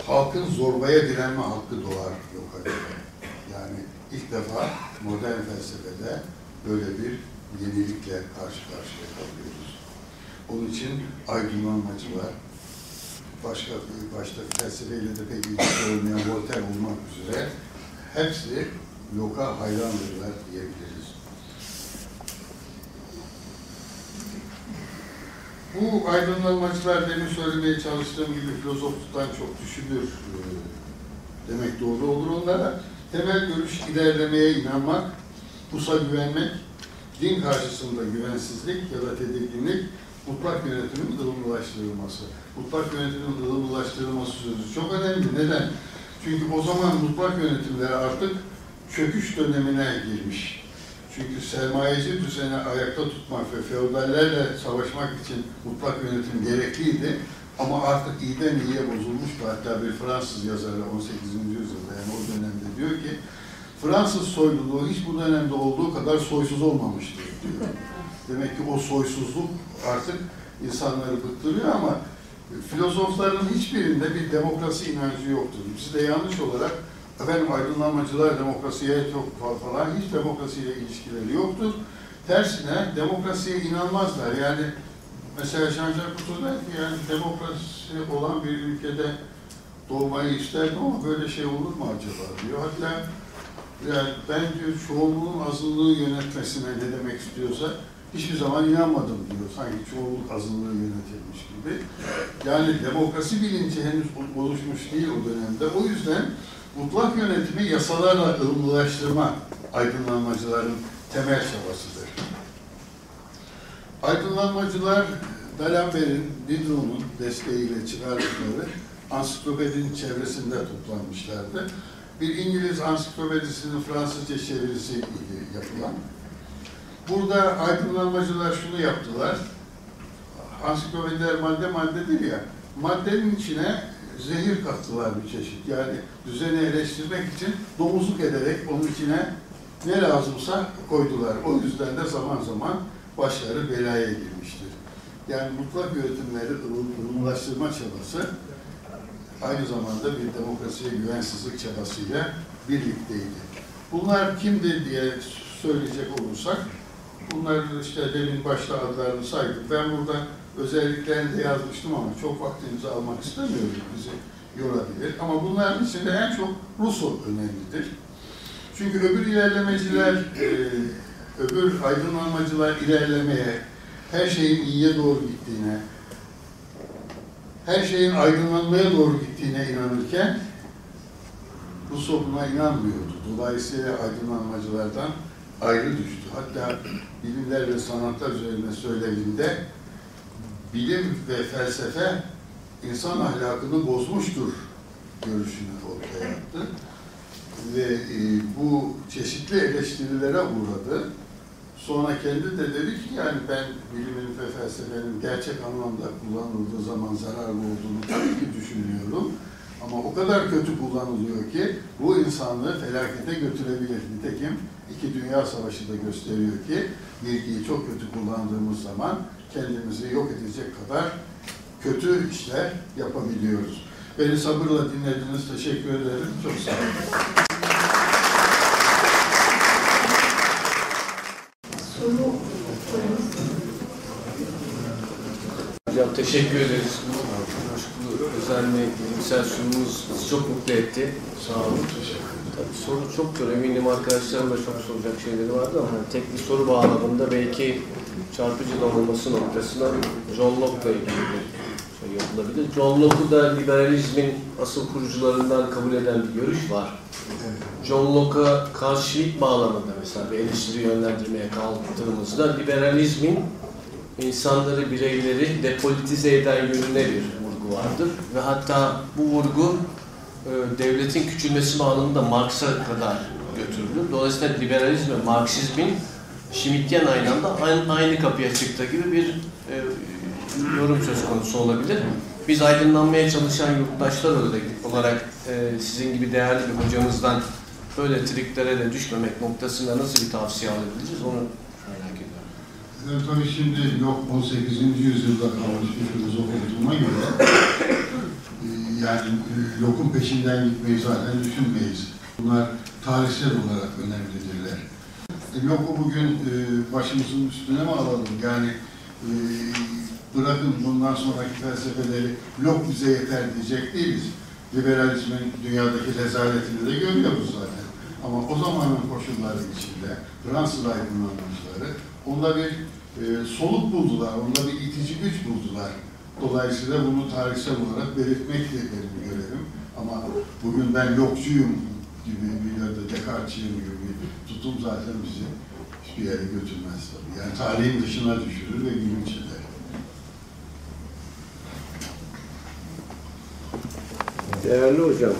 S1: Halkın zorbaya direnme hakkı doğar Locke'a göre. Yani ilk defa modern felsefede böyle bir yenilikle karşı karşıya kalıyoruz. Onun için aydınlanmacılar, başka başta felsefeyle de pek ilgisi olmayan Voltaire olmak üzere hepsi Locke'a hayranlarlar diyebiliriz. Bu aydınlanmacılar demin söylemeye çalıştığım gibi filozofluktan çok düşünür e, demek doğru olur onlara. Temel görüş ilerlemeye inanmak, pusa güvenmek, din karşısında güvensizlik ya da tedirginlik, mutlak yönetimin ılımlılaştırılması. Mutlak yönetimin ılımlılaştırılması sözü çok önemli. Neden? Çünkü o zaman mutlak yönetimler artık çöküş dönemine girmiş. Çünkü sermayeci düzeni ayakta tutmak ve feodallerle savaşmak için mutlak yönetim gerekliydi. Ama artık iyiden iyiye bozulmuştu. Hatta bir Fransız yazarı 18. yüzyılda yani o dönemde diyor ki Fransız soyluluğu hiç bu dönemde olduğu kadar soysuz olmamıştır diyor. Demek ki o soysuzluk artık insanları bıktırıyor ama filozofların hiçbirinde bir demokrasi inancı yoktur. Bizde yanlış olarak efendim aydınlanmacılar demokrasiye çok falan hiç demokrasiyle ilişkileri yoktur. Tersine demokrasiye inanmazlar. Yani mesela Jean-Jacques Rousseau der ki yani demokrasi olan bir ülkede doğmayı isterdim ama böyle şey olur mu acaba diyor. Hatta Yani ben diyor çoğunluğun azınlığı yönetmesine ne demek istiyorsa hiçbir zaman inanmadım diyor. Sanki çoğunluk azınlığı yönetilmiş gibi. Yani demokrasi bilinci henüz oluşmuş değil o dönemde. O yüzden mutlak yönetimi yasalarla ılımlılaştırma aydınlanmacıların temel çabasıdır. Aydınlanmacılar D'Alembert'in, Diderot'un desteğiyle çıkardıkları ansiklopedinin çevresinde toplanmışlardı. Bir İngiliz ansiklopedisinin Fransızca çevirisi yapılan. Burada aydınlanmacılar şunu yaptılar. Ansiklopediler madde maddedir ya, maddenin içine zehir kattılar bir çeşit. Yani düzeni eleştirmek için domuzluk ederek onun içine ne lazımsa koydular. O yüzden de zaman zaman başları belaya girmiştir. Yani mutlak yönetimleri ılımlaştırma çabası aynı zamanda bir demokrasiye güvensizlik çabasıyla birlikteydi. Bunlar kimdi diye söyleyecek olursak, bunlar işte demin başta adlarını saydım. Ben burada özelliklerini de yazmıştım ama çok vaktinizi almak istemiyorum, bizi yorabilir. Ama bunların içinde en çok Rousseau önemlidir. Çünkü öbür ilerlemeciler, e, öbür aydınlanmacılar ilerlemeye, her şeyin iyiye doğru gittiğine, her şeyin aydınlanmaya doğru gittiğine inanırken Rousseau buna inanmıyordu. Dolayısıyla aydınlanmacılardan ayrı düştü. Hatta bilimler ve sanatlar üzerine söylediğinde bilim ve felsefe insan ahlakını bozmuştur görüşünü ortaya attı. Ve e, bu çeşitli eleştirilere uğradı. Sonra kendi de dedi ki yani ben bilimin ve felsefenin gerçek anlamda kullanıldığı zaman zararlı olduğunu tabii ki düşünüyorum. Ama o kadar kötü kullanılıyor ki bu insanlığı felakete götürebilir. Nitekim iki dünya savaşı da gösteriyor ki bilgiyi çok kötü kullandığımız zaman kendimizi yok edecek kadar kötü işler yapabiliyoruz. Beni sabırla dinlediniz. Teşekkür ederim. Çok sağ olun.
S2: Soru
S3: Hocam teşekkür ederiz. Bu coşkulu, özel ve bilimsel sunumunuz bizi çok mutlu etti.
S1: Sağ olun. Teşekkür ederim.
S3: Tabii soru çoktur. Eminim arkadaşlarım da çok soracak şeyleri vardı ama hani tek bir soru bağlamında belki çarpıcı da olması noktasına John Locke'la ilgili bir şey yapılabilir. John Locke'u da liberalizmin asıl kurucularından kabul eden bir görüş var. John Locke'a Schmitt bağlamında mesela bir eleştiri yönlendirmeye kalktığımızda liberalizmin insanları, bireyleri depolitize eden yönüne bir vurgu vardır. Ve hatta bu vurgu e, devletin küçülmesi bağlamında Marx'a kadar götürülür. Dolayısıyla liberalizm ve Marksizmin Schmittyen aynı anda aynı, aynı kapıya çıktığı gibi bir e, yorum söz konusu olabilir. Biz aydınlanmaya çalışan yurttaşlar olarak e, sizin gibi değerli bir hocamızdan böyle triklere de düşmemek noktasında nasıl bir tavsiye alabiliriz onu
S1: tabii şimdi yok 18. yüzyılda kalmış bir filozof olduğuma göre e, yani Locke'un peşinden gitmeyi zaten düşünmeyiz. Bunlar tarihsel olarak önemlidirler. E, Locke'u bugün e, başımızın üstüne mi alalım? Yani bırakın bundan sonraki felsefeleri Locke bize yeter diyecek değiliz. Liberalizmin dünyadaki rezaletini de görüyoruz zaten. Ama o zamanın koşulları içinde Fransız aydınlanmacıları onda bir e, soluk buldular, onda bir itici güç buldular. Dolayısıyla bunu tarihsel olarak belirtmek de benim görevim. Ama bugün ben yokçuyum gibi bir ya da Descartes'çiyim gibi bir tutum zaten bizi hiçbir yere götürmez tabii. Yani tarihin dışına düşürür ve gülünç eder.
S4: Değerli hocam,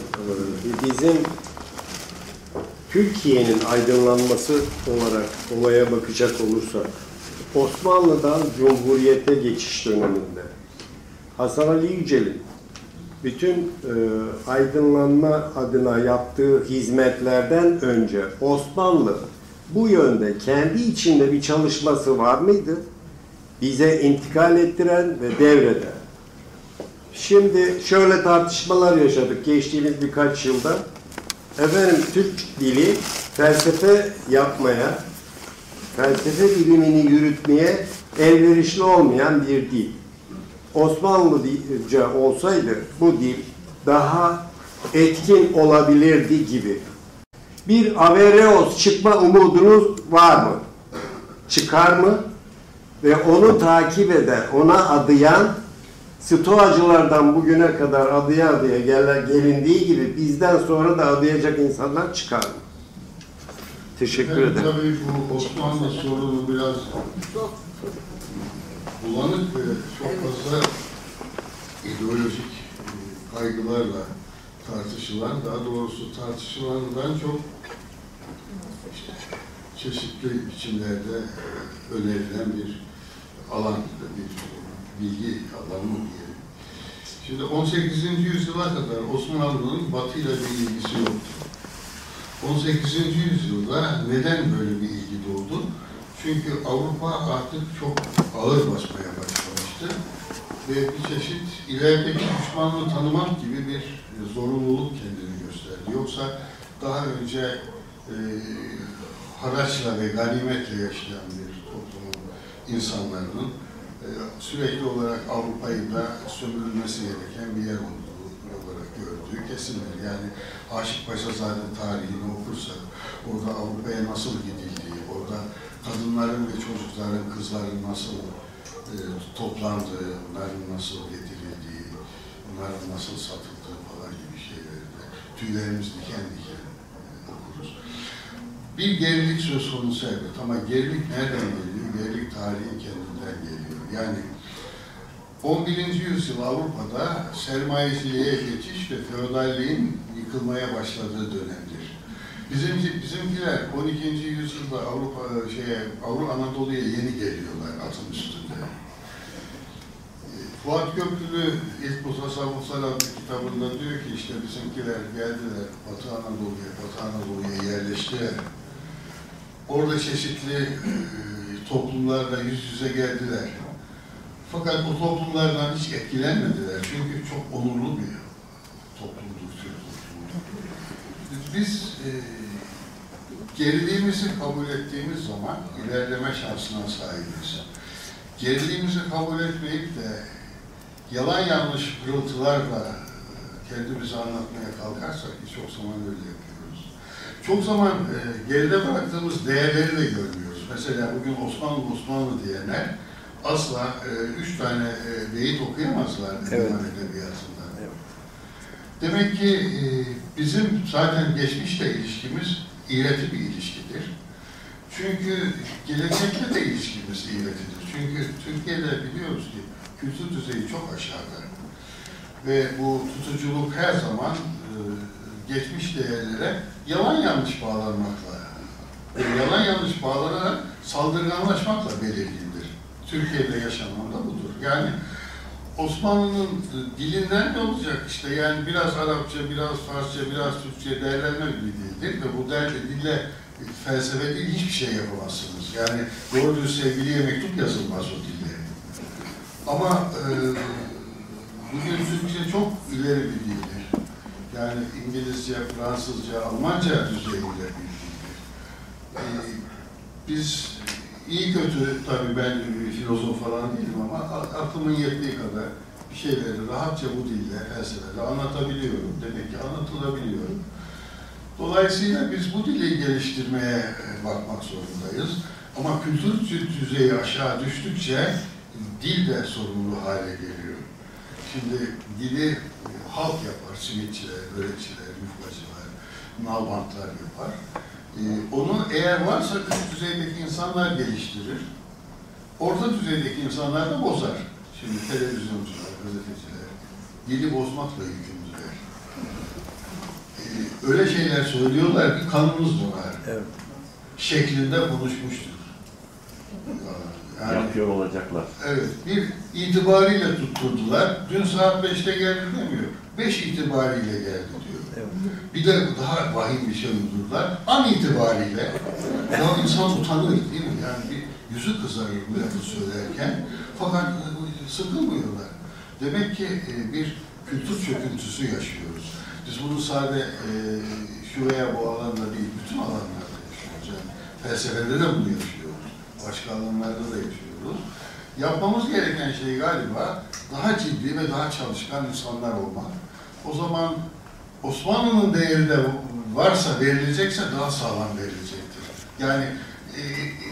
S4: bizim Türkiye'nin aydınlanması olarak olaya bakacak olursak, Osmanlı'dan Cumhuriyet'e geçiş döneminde Hasan Ali Yücel'in bütün e, aydınlanma adına yaptığı hizmetlerden önce Osmanlı bu yönde kendi içinde bir çalışması var mıydı? Bize intikal ettiren ve devreden. Şimdi şöyle tartışmalar yaşadık geçtiğimiz birkaç yılda. Efendim Türk dili felsefe yapmaya, felsefe bilimini yürütmeye elverişli olmayan bir dil. Osmanlıca olsaydı bu dil daha etkin olabilirdi gibi. bir Avereos çıkma umudunuz var mı? Çıkar mı? Ve onu takip eden, ona adayan Stoacılardan bugüne kadar adıya adıya gel- gelindiği gibi bizden sonra da adayacak insanlar çıkar mı? Teşekkür
S1: Evet,
S4: ederim.
S1: Tabii bu Osmanlı sorunu biraz bulanık ve çok fazla ideolojik e, kaygılarla tartışılan, daha doğrusu tartışılandan çok işte çeşitli biçimlerde e, önerilen bir alan, bir bilgi alanı diyelim. Şimdi 18. yüzyıla kadar Osmanlı'nın Batı ile bir ilgisi yoktu. 18. yüzyılda neden böyle bir ilgi doğdu? Çünkü Avrupa artık çok ağır basmaya başlamıştı ve bir çeşit ilerideki düşmanlığı tanımak gibi bir zorunluluk kendini gösterdi. Yoksa daha önce e, haraçla ve ganimetle yaşayan bir toplumun insanların sürekli olarak Avrupa'yı da sömürülmesi gereken bir yer olduğu olarak gördüğü kesindir. Yani Aşık Paşazade tarihini okursak, orada Avrupa'ya nasıl gidildiği, orada kadınların ve çocukların, kızların nasıl e, toplandığı, onların nasıl getirildiği, onların nasıl satıldığı falan gibi şeyleri de tüylerimiz diken diken e, okuruz. Bir gerilik söz konusu evet ama gerilik nereden geliyor? Gerilik tarihin geliyor. Yani 11. yüzyıl Avrupa'da sermayeciliğe geçiş ve feodalliğin yıkılmaya başladığı dönemdir. Bizim bizimkiler 12. yüzyılda Avrupa şeye Avrupa Anadolu'ya yeni geliyorlar atın üstünde. E, Fuat Köprülü ilk bu tasavvuflar adlı kitabında diyor ki işte bizimkiler geldiler Batı Anadolu'ya, Batı Anadolu'ya yerleştiler. Orada çeşitli e, toplumlarla yüz yüze geldiler. Fakat bu toplumlardan hiç etkilenmediler. Çünkü çok onurlu bir toplumdur Türk toplumu. Biz e, geriliğimizi kabul ettiğimiz zaman ilerleme şansına sahibiz. Geriliğimizi kabul etmeyip de yalan yanlış pırıltılarla kendimizi anlatmaya kalkarsak ki çok zaman öyle yapıyoruz. Çok zaman e, geride bıraktığımız değerleri de görmüyoruz. Mesela bugün Osmanlı Osmanlı diyenler asla e, üç tane e, beyit okuyamazlar
S4: Evet.
S1: divan edebiyatında.
S4: Evet.
S1: Demek ki e, bizim zaten geçmişle ilişkimiz iğreti bir ilişkidir. Çünkü gelecekle de ilişkimiz iğretidir. Çünkü Türkiye'de biliyoruz ki kültür düzeyi çok aşağıda. Ve bu tutuculuk her zaman e, geçmiş değerlere yalan yanlış bağlanmakla, e, yalan yanlış bağlanarak saldırganlaşmakla belirlidir. Türkiye'de yaşanan da budur. Yani Osmanlı'nın dilinden ne olacak işte yani biraz Arapça, biraz Farsça, biraz Türkçe değerlenme bir dildir ve bu derle dille felsefe değil hiçbir şey yapamazsınız. Yani doğru dürüst sevgiliye mektup yazılmaz o dille. Ama e, bugün Türkçe çok ileri bir dildir. Yani İngilizce, Fransızca, Almanca düzeyinde bir dildir. E, biz iyi kötü tabii ben bir filozof falan değilim ama aklımın yettiği kadar bir şeyleri rahatça bu dille, felsefede anlatabiliyorum. Demek ki anlatılabiliyor. Dolayısıyla biz bu dili geliştirmeye e, bakmak zorundayız. Ama kültür dü- düzeyi aşağı düştükçe dil de sorumlu hale geliyor. Şimdi dili e, halk yapar, simitçiler, börekçiler, yufkacılar, nalbantlar yapar. Ee, onu eğer varsa üst düzeydeki insanlar geliştirir. Orta düzeydeki insanlar da bozar. Şimdi televizyoncular, gazeteciler dili bozmakla yükümlüler. Ee, öyle şeyler söylüyorlar ki kanımız donar.
S4: Evet.
S1: Şeklinde konuşmuştur. Yani,
S2: Yapıyor olacaklar.
S1: Evet, bir itibariyle tutturdular. Dün saat 5'te geldi demiyor. 5 itibariyle geldi diyor. Bir de daha vahim bir şey uydurdular. An itibariyle ya insan utanır değil mi? Yani bir yüzü kızarır bu lafı söylerken. Fakat e, sıkılmıyorlar. Demek ki e, bir kültür çöküntüsü yaşıyoruz. Biz bunu sadece e, şu veya bu alanda değil, bütün alanlarda yaşıyoruz. Yani felsefede de bunu yaşıyoruz. Başka alanlarda da yaşıyoruz. Yapmamız gereken şey galiba daha ciddi ve daha çalışkan insanlar olmak. O zaman Osmanlı'nın değeri de varsa verilecekse daha sağlam verilecektir. Yani e,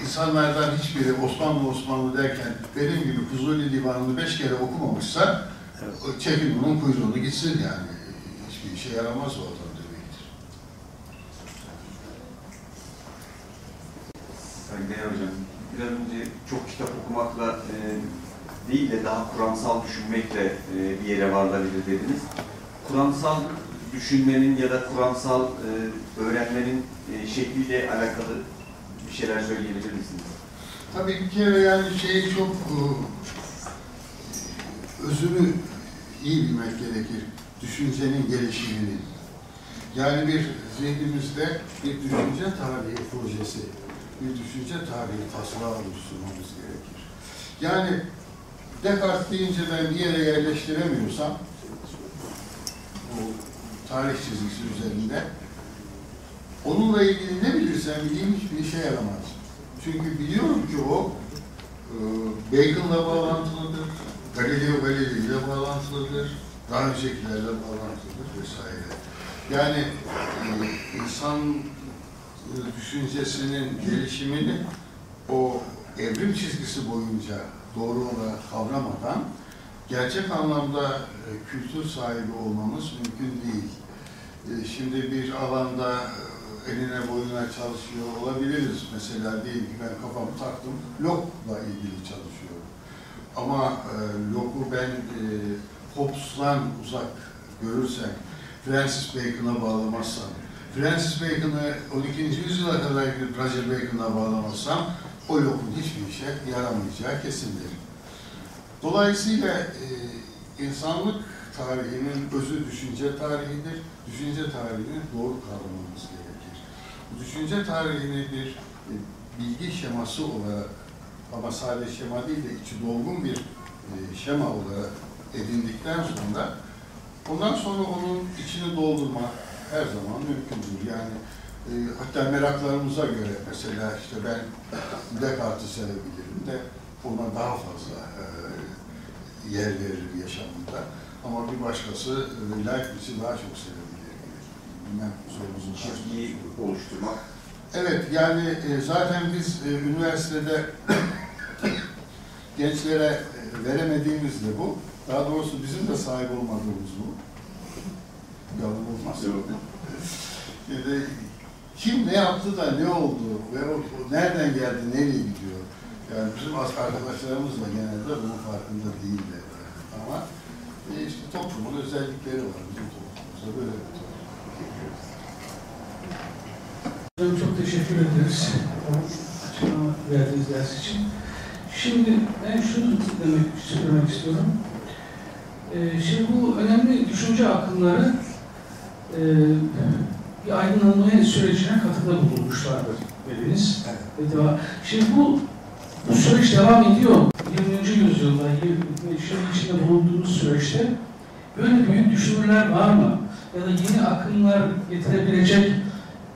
S1: insanlardan hiçbiri Osmanlı Osmanlı derken benim gibi Fuzuli Divanı'nı beş kere okumamışsa o çekin onun kuyruğunu gitsin yani. Hiçbir işe yaramaz o adam demektir.
S2: Sayın Değer Hocam, biraz önce çok kitap okumakla e, değil de daha kuramsal düşünmekle e, bir yere varılabilir dediniz. Kuramsal düşünmenin ya da kuramsal e, öğrenmenin e, şekliyle alakalı bir şeyler söyleyebilir misiniz?
S1: Tabii bir kere yani şeyi çok e, özünü iyi bilmek gerekir. Düşüncenin gelişimini. Yani bir zihnimizde bir düşünce tarihi projesi, bir düşünce tarihi taslağı oluşturmamız gerekir. Yani Descartes deyince ben bir yere yerleştiremiyorsam bu tarih çizgisi üzerinde onunla ilgili ne bilirsem bileyim hiçbir işe yaramaz. Çünkü biliyorum ki o e, Bacon'la bağlantılıdır, Galileo Galilei ile bağlantılıdır, daha öncekilerle bağlantılıdır vesaire. Yani e, insan e, düşüncesinin gelişimini o evrim çizgisi boyunca doğru olarak kavramadan gerçek anlamda e, kültür sahibi olmamız mümkün değil. E, Şimdi bir alanda e, eline boyuna çalışıyor olabiliriz. Mesela diyelim ki ben kafamı taktım, Locke'la ilgili çalışıyorum. Ama Locke'u ben Hobbes'dan uzak görürsem, Francis Bacon'a bağlamazsam, Francis Bacon'ı 12. yüzyıla kadar Roger Bacon'a bağlamazsam, o Locke'un hiçbir işe yaramayacağı kesindir. Dolayısıyla e, insanlık tarihinin özü düşünce tarihidir. Düşünce tarihini doğru kavramamız gerekir. Düşünce tarihini bir e, bilgi şeması olarak ama sadece şema değil de içi dolgun bir e, şema olarak edindikten sonra ondan sonra onun içini doldurma her zaman mümkündür. Yani e, hatta meraklarımıza göre mesela işte ben Descartes'i sevebilirim de ona daha fazla e, yer verir yaşamında. Ama bir başkası e, Leibniz'i daha çok sevebilir. Bilmem sorumuzun
S2: Çizgiyi oluşturmak.
S1: Evet, yani e, zaten biz e, üniversitede [coughs] gençlere e, veremediğimiz de bu. Daha doğrusu bizim de sahip olmadığımız bu. Yalan olmaz. [laughs] Şimdi kim ne yaptı da ne oldu ve o nereden geldi, nereye gidiyor? Yani bizim arkadaşlarımız da genelde bunun farkında değiller. Ama e, işte toplumun özellikleri var. Bizim toplumumuzda böyle bir toplum.
S5: Hocam çok teşekkür ederiz. Açıklama verdiğiniz ders için. Şimdi ben şunu demek, söylemek istiyorum. Ee, şimdi bu önemli düşünce akımları e, bir aydınlanma sürecine katkıda bulunmuşlardır dediniz. Ve deva- Şimdi bu, bu süreç devam ediyor. 20. yüzyılda, 20. içinde bulunduğumuz süreçte böyle büyük düşünürler var mı? Ya da yeni akımlar getirebilecek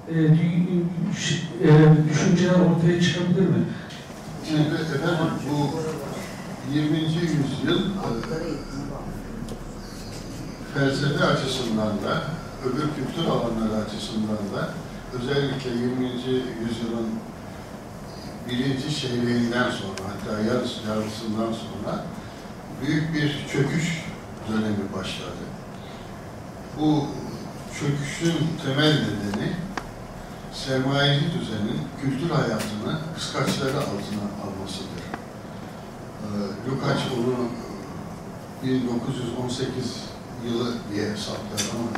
S5: e, e, düşünceler ortaya çıkabilir mi?
S1: Şimdi efendim bu 20. yüzyıl e, felsefe açısından da öbür kültür alanları açısından da özellikle 20. yüzyılın birinci çeyreğinden sonra hatta yarısı yarısından sonra büyük bir çöküş dönemi başladı. Bu çöküşün temel nedeni sermayeci düzenin kültür hayatını kıskaçları altına almasıdır. Ee, Lukács onu e, 1918 yılı diye saptar ama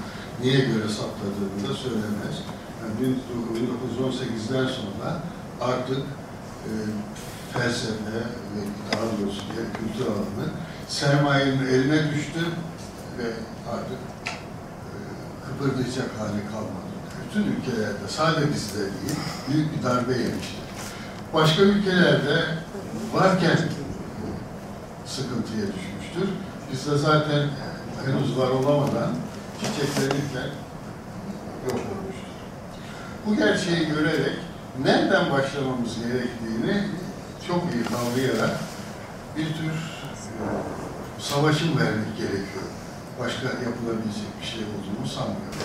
S1: niye göre saptadığını da söylemez. Yani 1918'den sonra artık e, felsefe ve daha doğrusu diğer kültür alanı sermayenin eline düştü ve artık e, kıpırdayacak hali kalmadı. Bütün ülkelerde, sadece bizde değil, büyük bir darbe yemiştir. Başka ülkelerde varken sıkıntıya düşmüştür. Bizde zaten henüz var olamadan çiçeklenirken yok olmuştur. Bu gerçeği görerek nereden başlamamız gerektiğini çok iyi kavrayarak bir tür e, savaşın vermek gerekiyor. Başka yapılabilecek bir şey olduğunu sanmıyorum.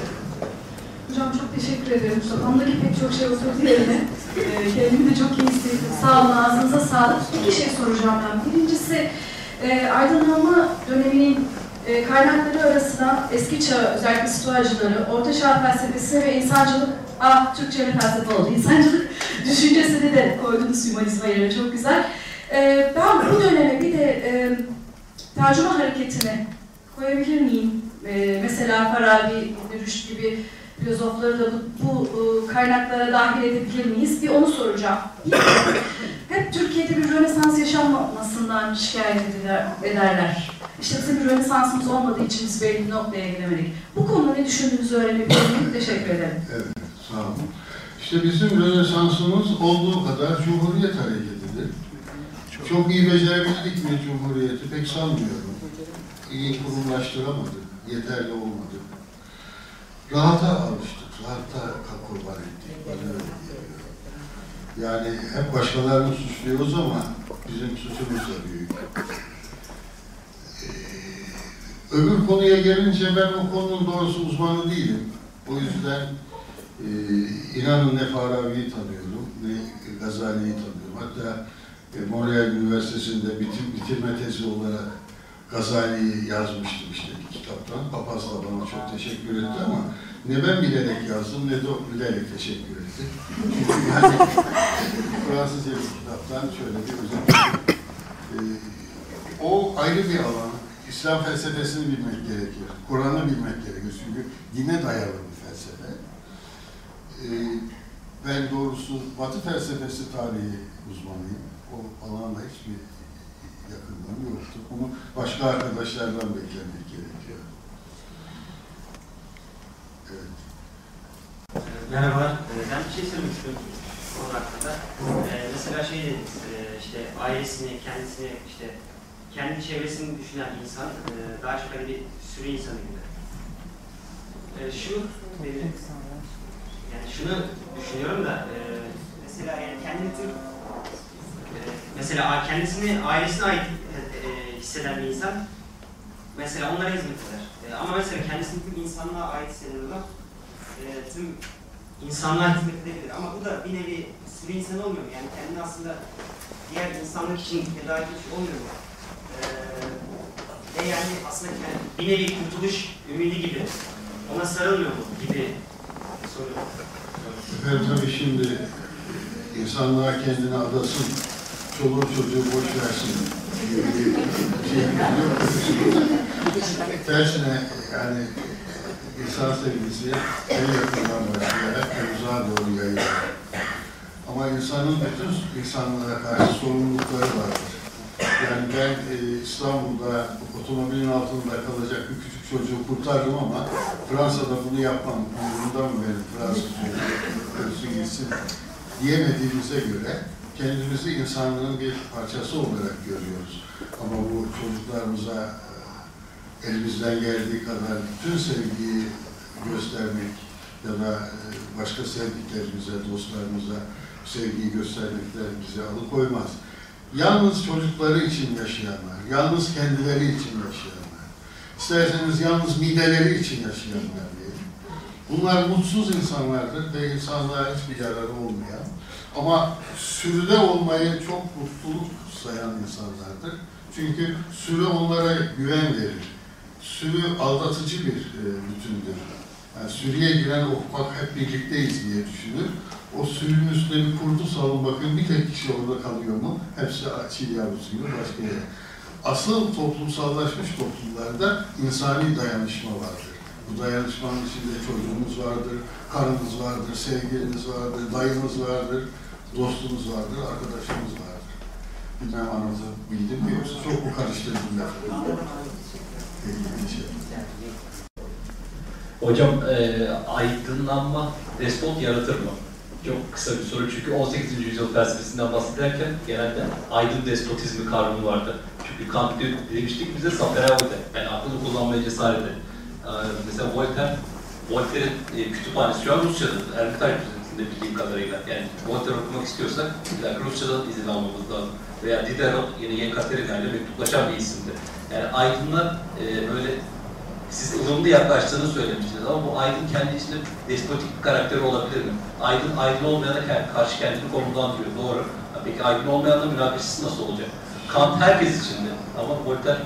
S6: Hocam çok teşekkür ederim. Kafamdaki pek çok şey oturdu yerine. Ee, kendimi de çok iyi hissettim. Sağ olun, ağzınıza sağlık. İki şey soracağım ben. Birincisi, e, aydınlanma döneminin e, kaynakları arasında eski çağ, özellikle stoacıları, orta çağ felsefesi ve insancılık, ah Türkçe bir felsefe oldu, insancılık [laughs] düşüncesini de koydunuz hümanizma yerine, çok güzel. E, ben bu döneme bir de e, tercüme hareketini koyabilir miyim? E, mesela Farabi, Rüşd gibi filozofları da bu, bu kaynaklara dahil edebilir miyiz? Bir onu soracağım. Hep Türkiye'de bir Rönesans yaşanmamasından şikayet eder- ederler. İşte bizim bir Rönesansımız olmadığı için biz belli bir noktaya gelemedik. Bu konuda ne düşündüğünüzü öğrenebilir miyim? Teşekkür ederim.
S1: Evet, sağ olun. İşte bizim Rönesansımız olduğu kadar Cumhuriyet hareketidir. Çok iyi becerebildik mi Cumhuriyeti pek sanmıyorum. İyi kurumlaştıramadık, yeterli olmadı. Rahata alıştık, rahata kurban ettik. Bana öyle geliyor. Yani hep başkalarını suçluyoruz ama bizim suçumuz da büyük. Öbür konuya gelince ben o konunun doğrusu uzmanı değilim. O yüzden e, inanın ne Farabi'yi tanıyorum, ne Gazali'yi tanıyorum. Hatta e, Montreal Üniversitesi'nde bitir, bitirme tezi olarak Gazali'yi yazmıştım işte bir kitaptan. Papaz da bana çok teşekkür etti ama ne ben bilerek yazdım ne de o bilerek teşekkür etti. [laughs] Yani Fransızca bir kitaptan şöyle bir özet. E, o ayrı bir alan. İslam felsefesini bilmek gerekir. Kur'an'ı bilmek gerekir. Çünkü dine dayalı bir felsefe. Ee, ben doğrusu Batı felsefesi tarihi uzmanıyım. O alanla hiçbir yakınlığım yoktu. Bunu başka arkadaşlardan beklemek gerekiyor. Evet.
S7: Merhaba, Ee, ben bir şey söylemek istiyorum konu hakkında. Ee, mesela şey dediniz, e, işte ailesini, kendisini, işte kendi çevresini düşünen insan e, daha çok hani bir sürü insanı gibi. E, şu, e, yani şunu düşünüyorum da, e, mesela yani kendini Türk, e, mesela kendisini ailesine ait e, e, hisseden bir insan, mesela onlara hizmet eder. E, ama mesela kendisini tüm insanlığa ait hisseden adam, e, tüm insanlığa hizmet edebilir. Ama bu da bir nevi sürü insan olmuyor mu? Yani kendini aslında diğer insanlık için feda etmiş olmuyor mu? Ee, ve yani aslında kendi, bir nevi kurtuluş ümidi gibi ona sarılmıyor mu gibi soru.
S1: Efendim tabii şimdi insanlığa kendini adasın, çoluğu çocuğu boş versin gibi şey. Tersine yani insan sevgisi en yakından başlayarak en uzağa doğru yayılır. Ama insanın bütün insanlara karşı sorumlulukları vardır. Yani ben e, İstanbul'da otomobilin altında kalacak bir küçük çocuğu kurtardım ama Fransa'da bunu yapmam. Umurumda mı benim Fransız çocuğu ölsün gitsin diyemediğimize göre kendimizi insanlığın bir parçası olarak görüyoruz. Ama bu çocuklarımıza e, elimizden geldiği kadar bütün sevgiyi göstermek ya da e, başka sevdiklerimize, dostlarımıza sevgiyi göstermekler bizi alıkoymaz. Yalnız çocukları için yaşayanlar, yalnız kendileri için yaşayanlar, isterseniz yalnız mideleri için yaşayanlar diyelim. Bunlar mutsuz insanlardır ve insanlığa hiçbir yararı olmayan ama sürüde olmayı çok mutluluk sayan insanlardır. Çünkü sürü onlara güven verir. Sürü aldatıcı bir e, bütündür. Yani sürüye giren o hep birlikteyiz diye düşünür. O sürünün üstüne bir kurdu salın bakın bir tek kişi orada kalıyor mu? Hepsi çiğ yavrusu gibi başka yere. Asıl toplumsallaşmış toplumlarda insani dayanışma vardır. Bu dayanışmanın içinde çocuğunuz vardır, karınız vardır, sevgiliniz vardır, dayınız vardır, dostunuz vardır, arkadaşınız vardır. Bilmem anlatabildim mi yoksa çok mu karıştırdım lafı?
S8: Hocam e, aydınlanma despot yaratır mı? Çok kısa bir soru çünkü 18. yüzyıl felsefesinden bahsederken genelde aydın despotizmi kavramı vardı. Çünkü Kant demiştik bize saferavide, yani aklını kullanmaya cesaret et. Ee, mesela Voltaire, Voltaire'in e, kütüphanesi şu an Rusya'da, Ermitaj Müzesi'nde bildiğim kadarıyla. Yani Voltaire okumak istiyorsak illa Rusya'dan izin almamız lazım. Veya Diderot yine Yekaterina ile mektuplaşan bir isimdi. Yani aydınlar e, böyle siz ılımlı yaklaştığını söylemiştiniz ama bu Aydın kendi içinde despotik bir karakteri olabilir mi? Aydın, Aydın olmayana karşı kendini konumlandırıyor, doğru. Ha, Peki Aydın olmayanla münakaşası nasıl olacak? Kant herkes içinde ama Voltaire...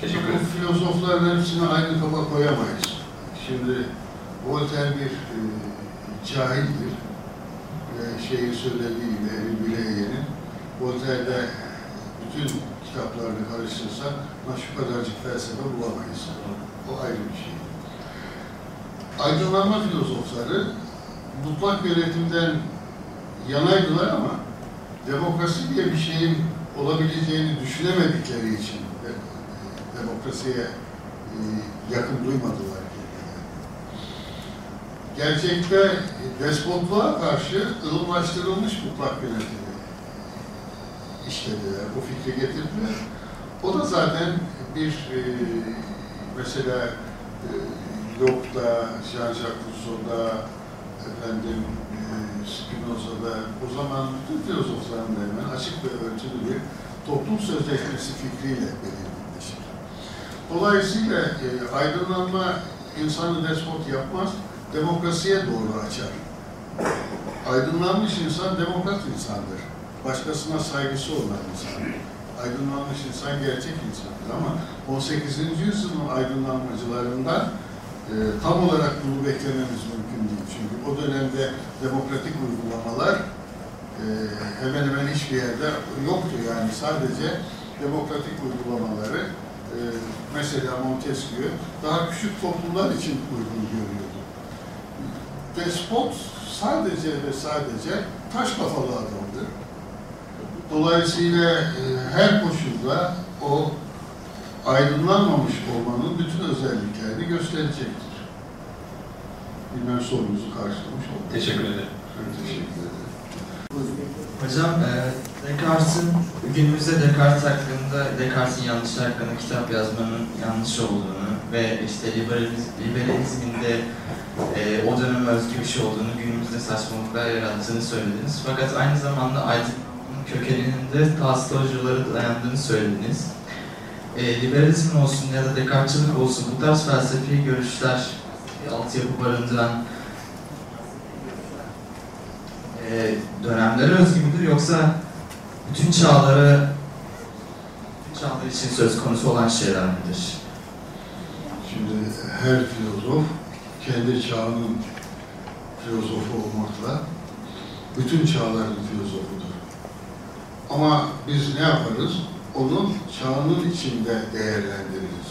S8: Teşekkür ederim.
S1: Filozofların hepsini aynı kaba koyamayız. Şimdi Voltaire bir e, cahildir. Ve şeyi söylediği gibi Emin Bileyye'nin Voltaire'de bütün kitaplarını karıştırsak şu kadarcık felsefe bulamayız. O ayrı bir şey. Aydınlanma filozofları mutlak yönetimden yanaydılar ama demokrasi diye bir şeyin olabileceğini düşünemedikleri için e, demokrasiye e, yakın duymadılar. Gerçekte despotluğa karşı ılımlaştırılmış mutlak yönetimi işlediler, bu fikri getirdiler. O da zaten bir e, mesela e, Locke'da, Jean-Jacques Rousseau'da, efendim e, Spinoza'da, o zaman bütün filozofların hemen açık ve örtülü bir toplum sözleşmesi fikriyle belirlenmiştir. Dolayısıyla e, aydınlanma insanı despot yapmaz, demokrasiye doğru açar. Aydınlanmış insan demokrat insandır. Başkasına saygısı olan insan. Aydınlanmış insan gerçek insandır ama 18. yüzyılın aydınlanmacılarından e, tam olarak bunu beklememiz mümkün değil. Çünkü o dönemde demokratik uygulamalar e, hemen hemen hiçbir yerde yoktu. Yani sadece demokratik uygulamaları e, mesela Montesquieu daha küçük toplumlar için uygun görüyordu. Despot sadece ve sadece taş kafalı adamdır. Dolayısıyla e, her koşulda o aydınlanmamış olmanın bütün özelliklerini gösterecektir. Bilmem sorunuzu karşılamış oldum.
S8: Teşekkür ederim.
S1: Ben teşekkür ederim.
S9: Hocam, e, Descartes'in günümüzde Descartes hakkında, Descartes'in yanlış hakkında kitap yazmanın yanlış olduğunu ve işte liberalizm, liberalizmin de e, o döneme özgü bir şey olduğunu, günümüzde saçmalıklar yarattığını söylediniz. Fakat aynı zamanda aydınlanmanın kökeninin de Tolstoyculara dayandığını söylediniz. E, liberalizm olsun ya da Descartes'çılık olsun bu tarz felsefi görüşler, e, altyapı barındıran e, dönemlere özgü müdür yoksa bütün çağlara bütün çağlar için söz konusu olan şeyler midir?
S1: Şimdi her filozof kendi çağının filozofu olmakla bütün çağların filozofudur. Ama biz ne yaparız? Onun çağının içinde değerlendiririz.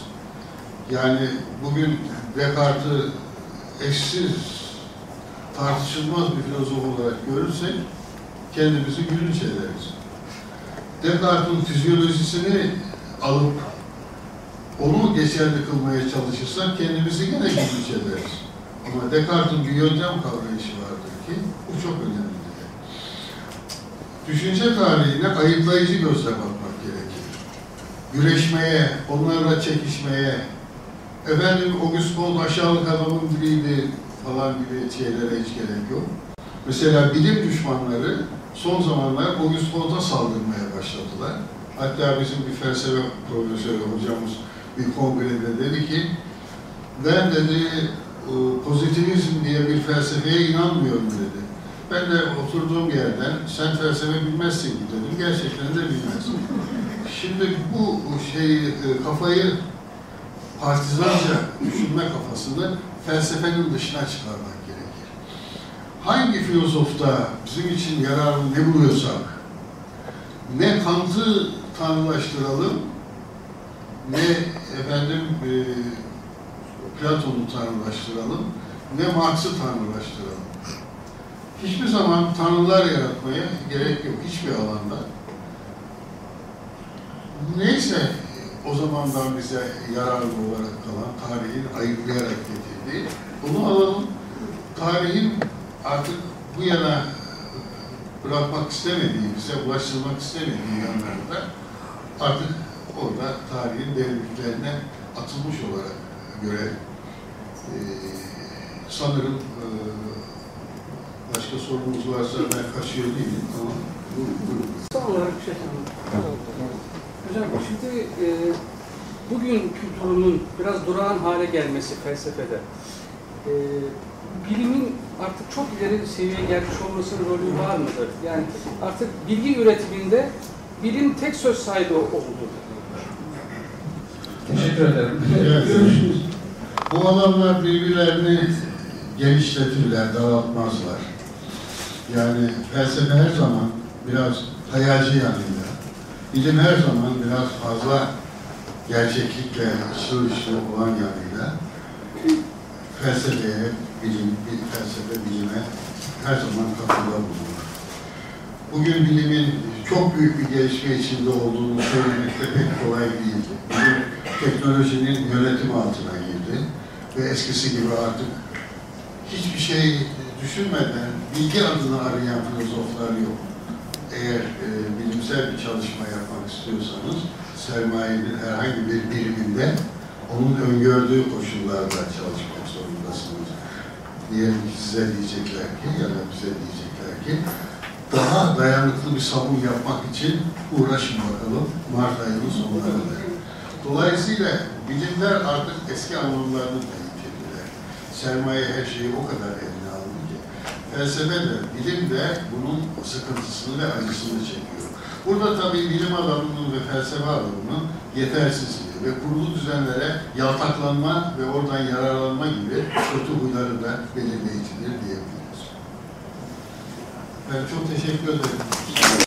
S1: Yani bugün Descartes'i eşsiz, tartışılmaz bir filozof olarak görürsek kendimizi gülünç ederiz. Descartes'in fizyolojisini alıp onu geçerli kılmaya çalışırsak kendimizi gene gülünç ederiz. Ama Descartes'in bir yöntem kavrayışı vardır ki bu çok önemlidir. Düşünce tarihine ayıklayıcı gözle bakmak gerekir. Güreşmeye, onlarla çekişmeye, efendim Auguste Comte aşağılık adamın biriydi falan gibi şeylere hiç gerek yok. Mesela bilim düşmanları son zamanlar Auguste Comte'a saldırmaya başladılar. Hatta bizim bir felsefe profesörü hocamız bir kongrede dedi ki ben dedi pozitivizm diye bir felsefeye inanmıyorum dedi. Ben de oturduğum yerden sen felsefe bilmezsin dedim. Gerçekten de bilmezsin. Şimdi bu şey kafayı partizanca düşünme kafasını felsefenin dışına çıkarmak gerekir. Hangi filozofta bizim için yararlı ne buluyorsak, ne Kant'ı tanrılaştıralım, ne efendim e, Platon'u tanrılaştıralım, ne Marx'ı tanrılaştıralım. Hiçbir zaman tanrılar yaratmaya gerek yok hiçbir alanda. Neyse o zamandan bize yararlı olarak kalan tarihin ayıklayarak getirdiği, bunu alalım. Tarihin artık bu yana bırakmak istemediği, bize ulaştırmak istemediği yanlarda artık orada tarihin derinliklerine atılmış olarak göre e, sanırım e, başka sorunuz varsa ben kaçıyor değilim buyurun.
S10: Son olarak bir şey sormak Hocam şimdi e,
S5: bugün kültürünün biraz durağan hale gelmesi felsefede, e, bilimin artık çok ileri seviyeye gelmiş olmasının rolü var mıdır? Yani artık bilgi üretiminde bilim tek söz sahibi oldu. Teşekkür ederim.
S1: Evet.
S5: Görüşürüz.
S1: Bu adamlar birbirlerini genişletirler, daraltmazlar. Yani felsefe her zaman biraz hayalci yanıyla, bilim her zaman biraz fazla gerçeklikle içli dışlı olan yanıyla felsefeye, bilim, bir felsefe bilime her zaman katkıda bulunur. Bugün bilimin çok büyük bir gelişme içinde olduğunu söylemek de pek kolay değil. Bilim teknolojinin yönetim altına girdi ve eskisi gibi artık hiçbir şey düşünmeden bilgi adını arayan filozoflar yok. Eğer e, bilimsel bir çalışma yapmak istiyorsanız sermayenin herhangi bir biriminde onun öngördüğü koşullarda çalışmak zorundasınız. Diyelim ki size diyecekler ki ya da bize diyecekler ki daha dayanıklı bir sabun yapmak için uğraşın bakalım Mart ayının sonuna kadar. Dolayısıyla bilimler artık eski anlamlarını da yitirdiler. Sermaye her şeyi o kadar ki. Felsefe de, bilim de bunun sıkıntısını ve acısını çekiyor. Burada tabii bilim adamının ve felsefe adamının yetersizliği ve kurulu düzenlere yaltaklanma ve oradan yararlanma gibi kötü huyları da belirleyicidir diyebiliriz. Ben çok teşekkür ederim.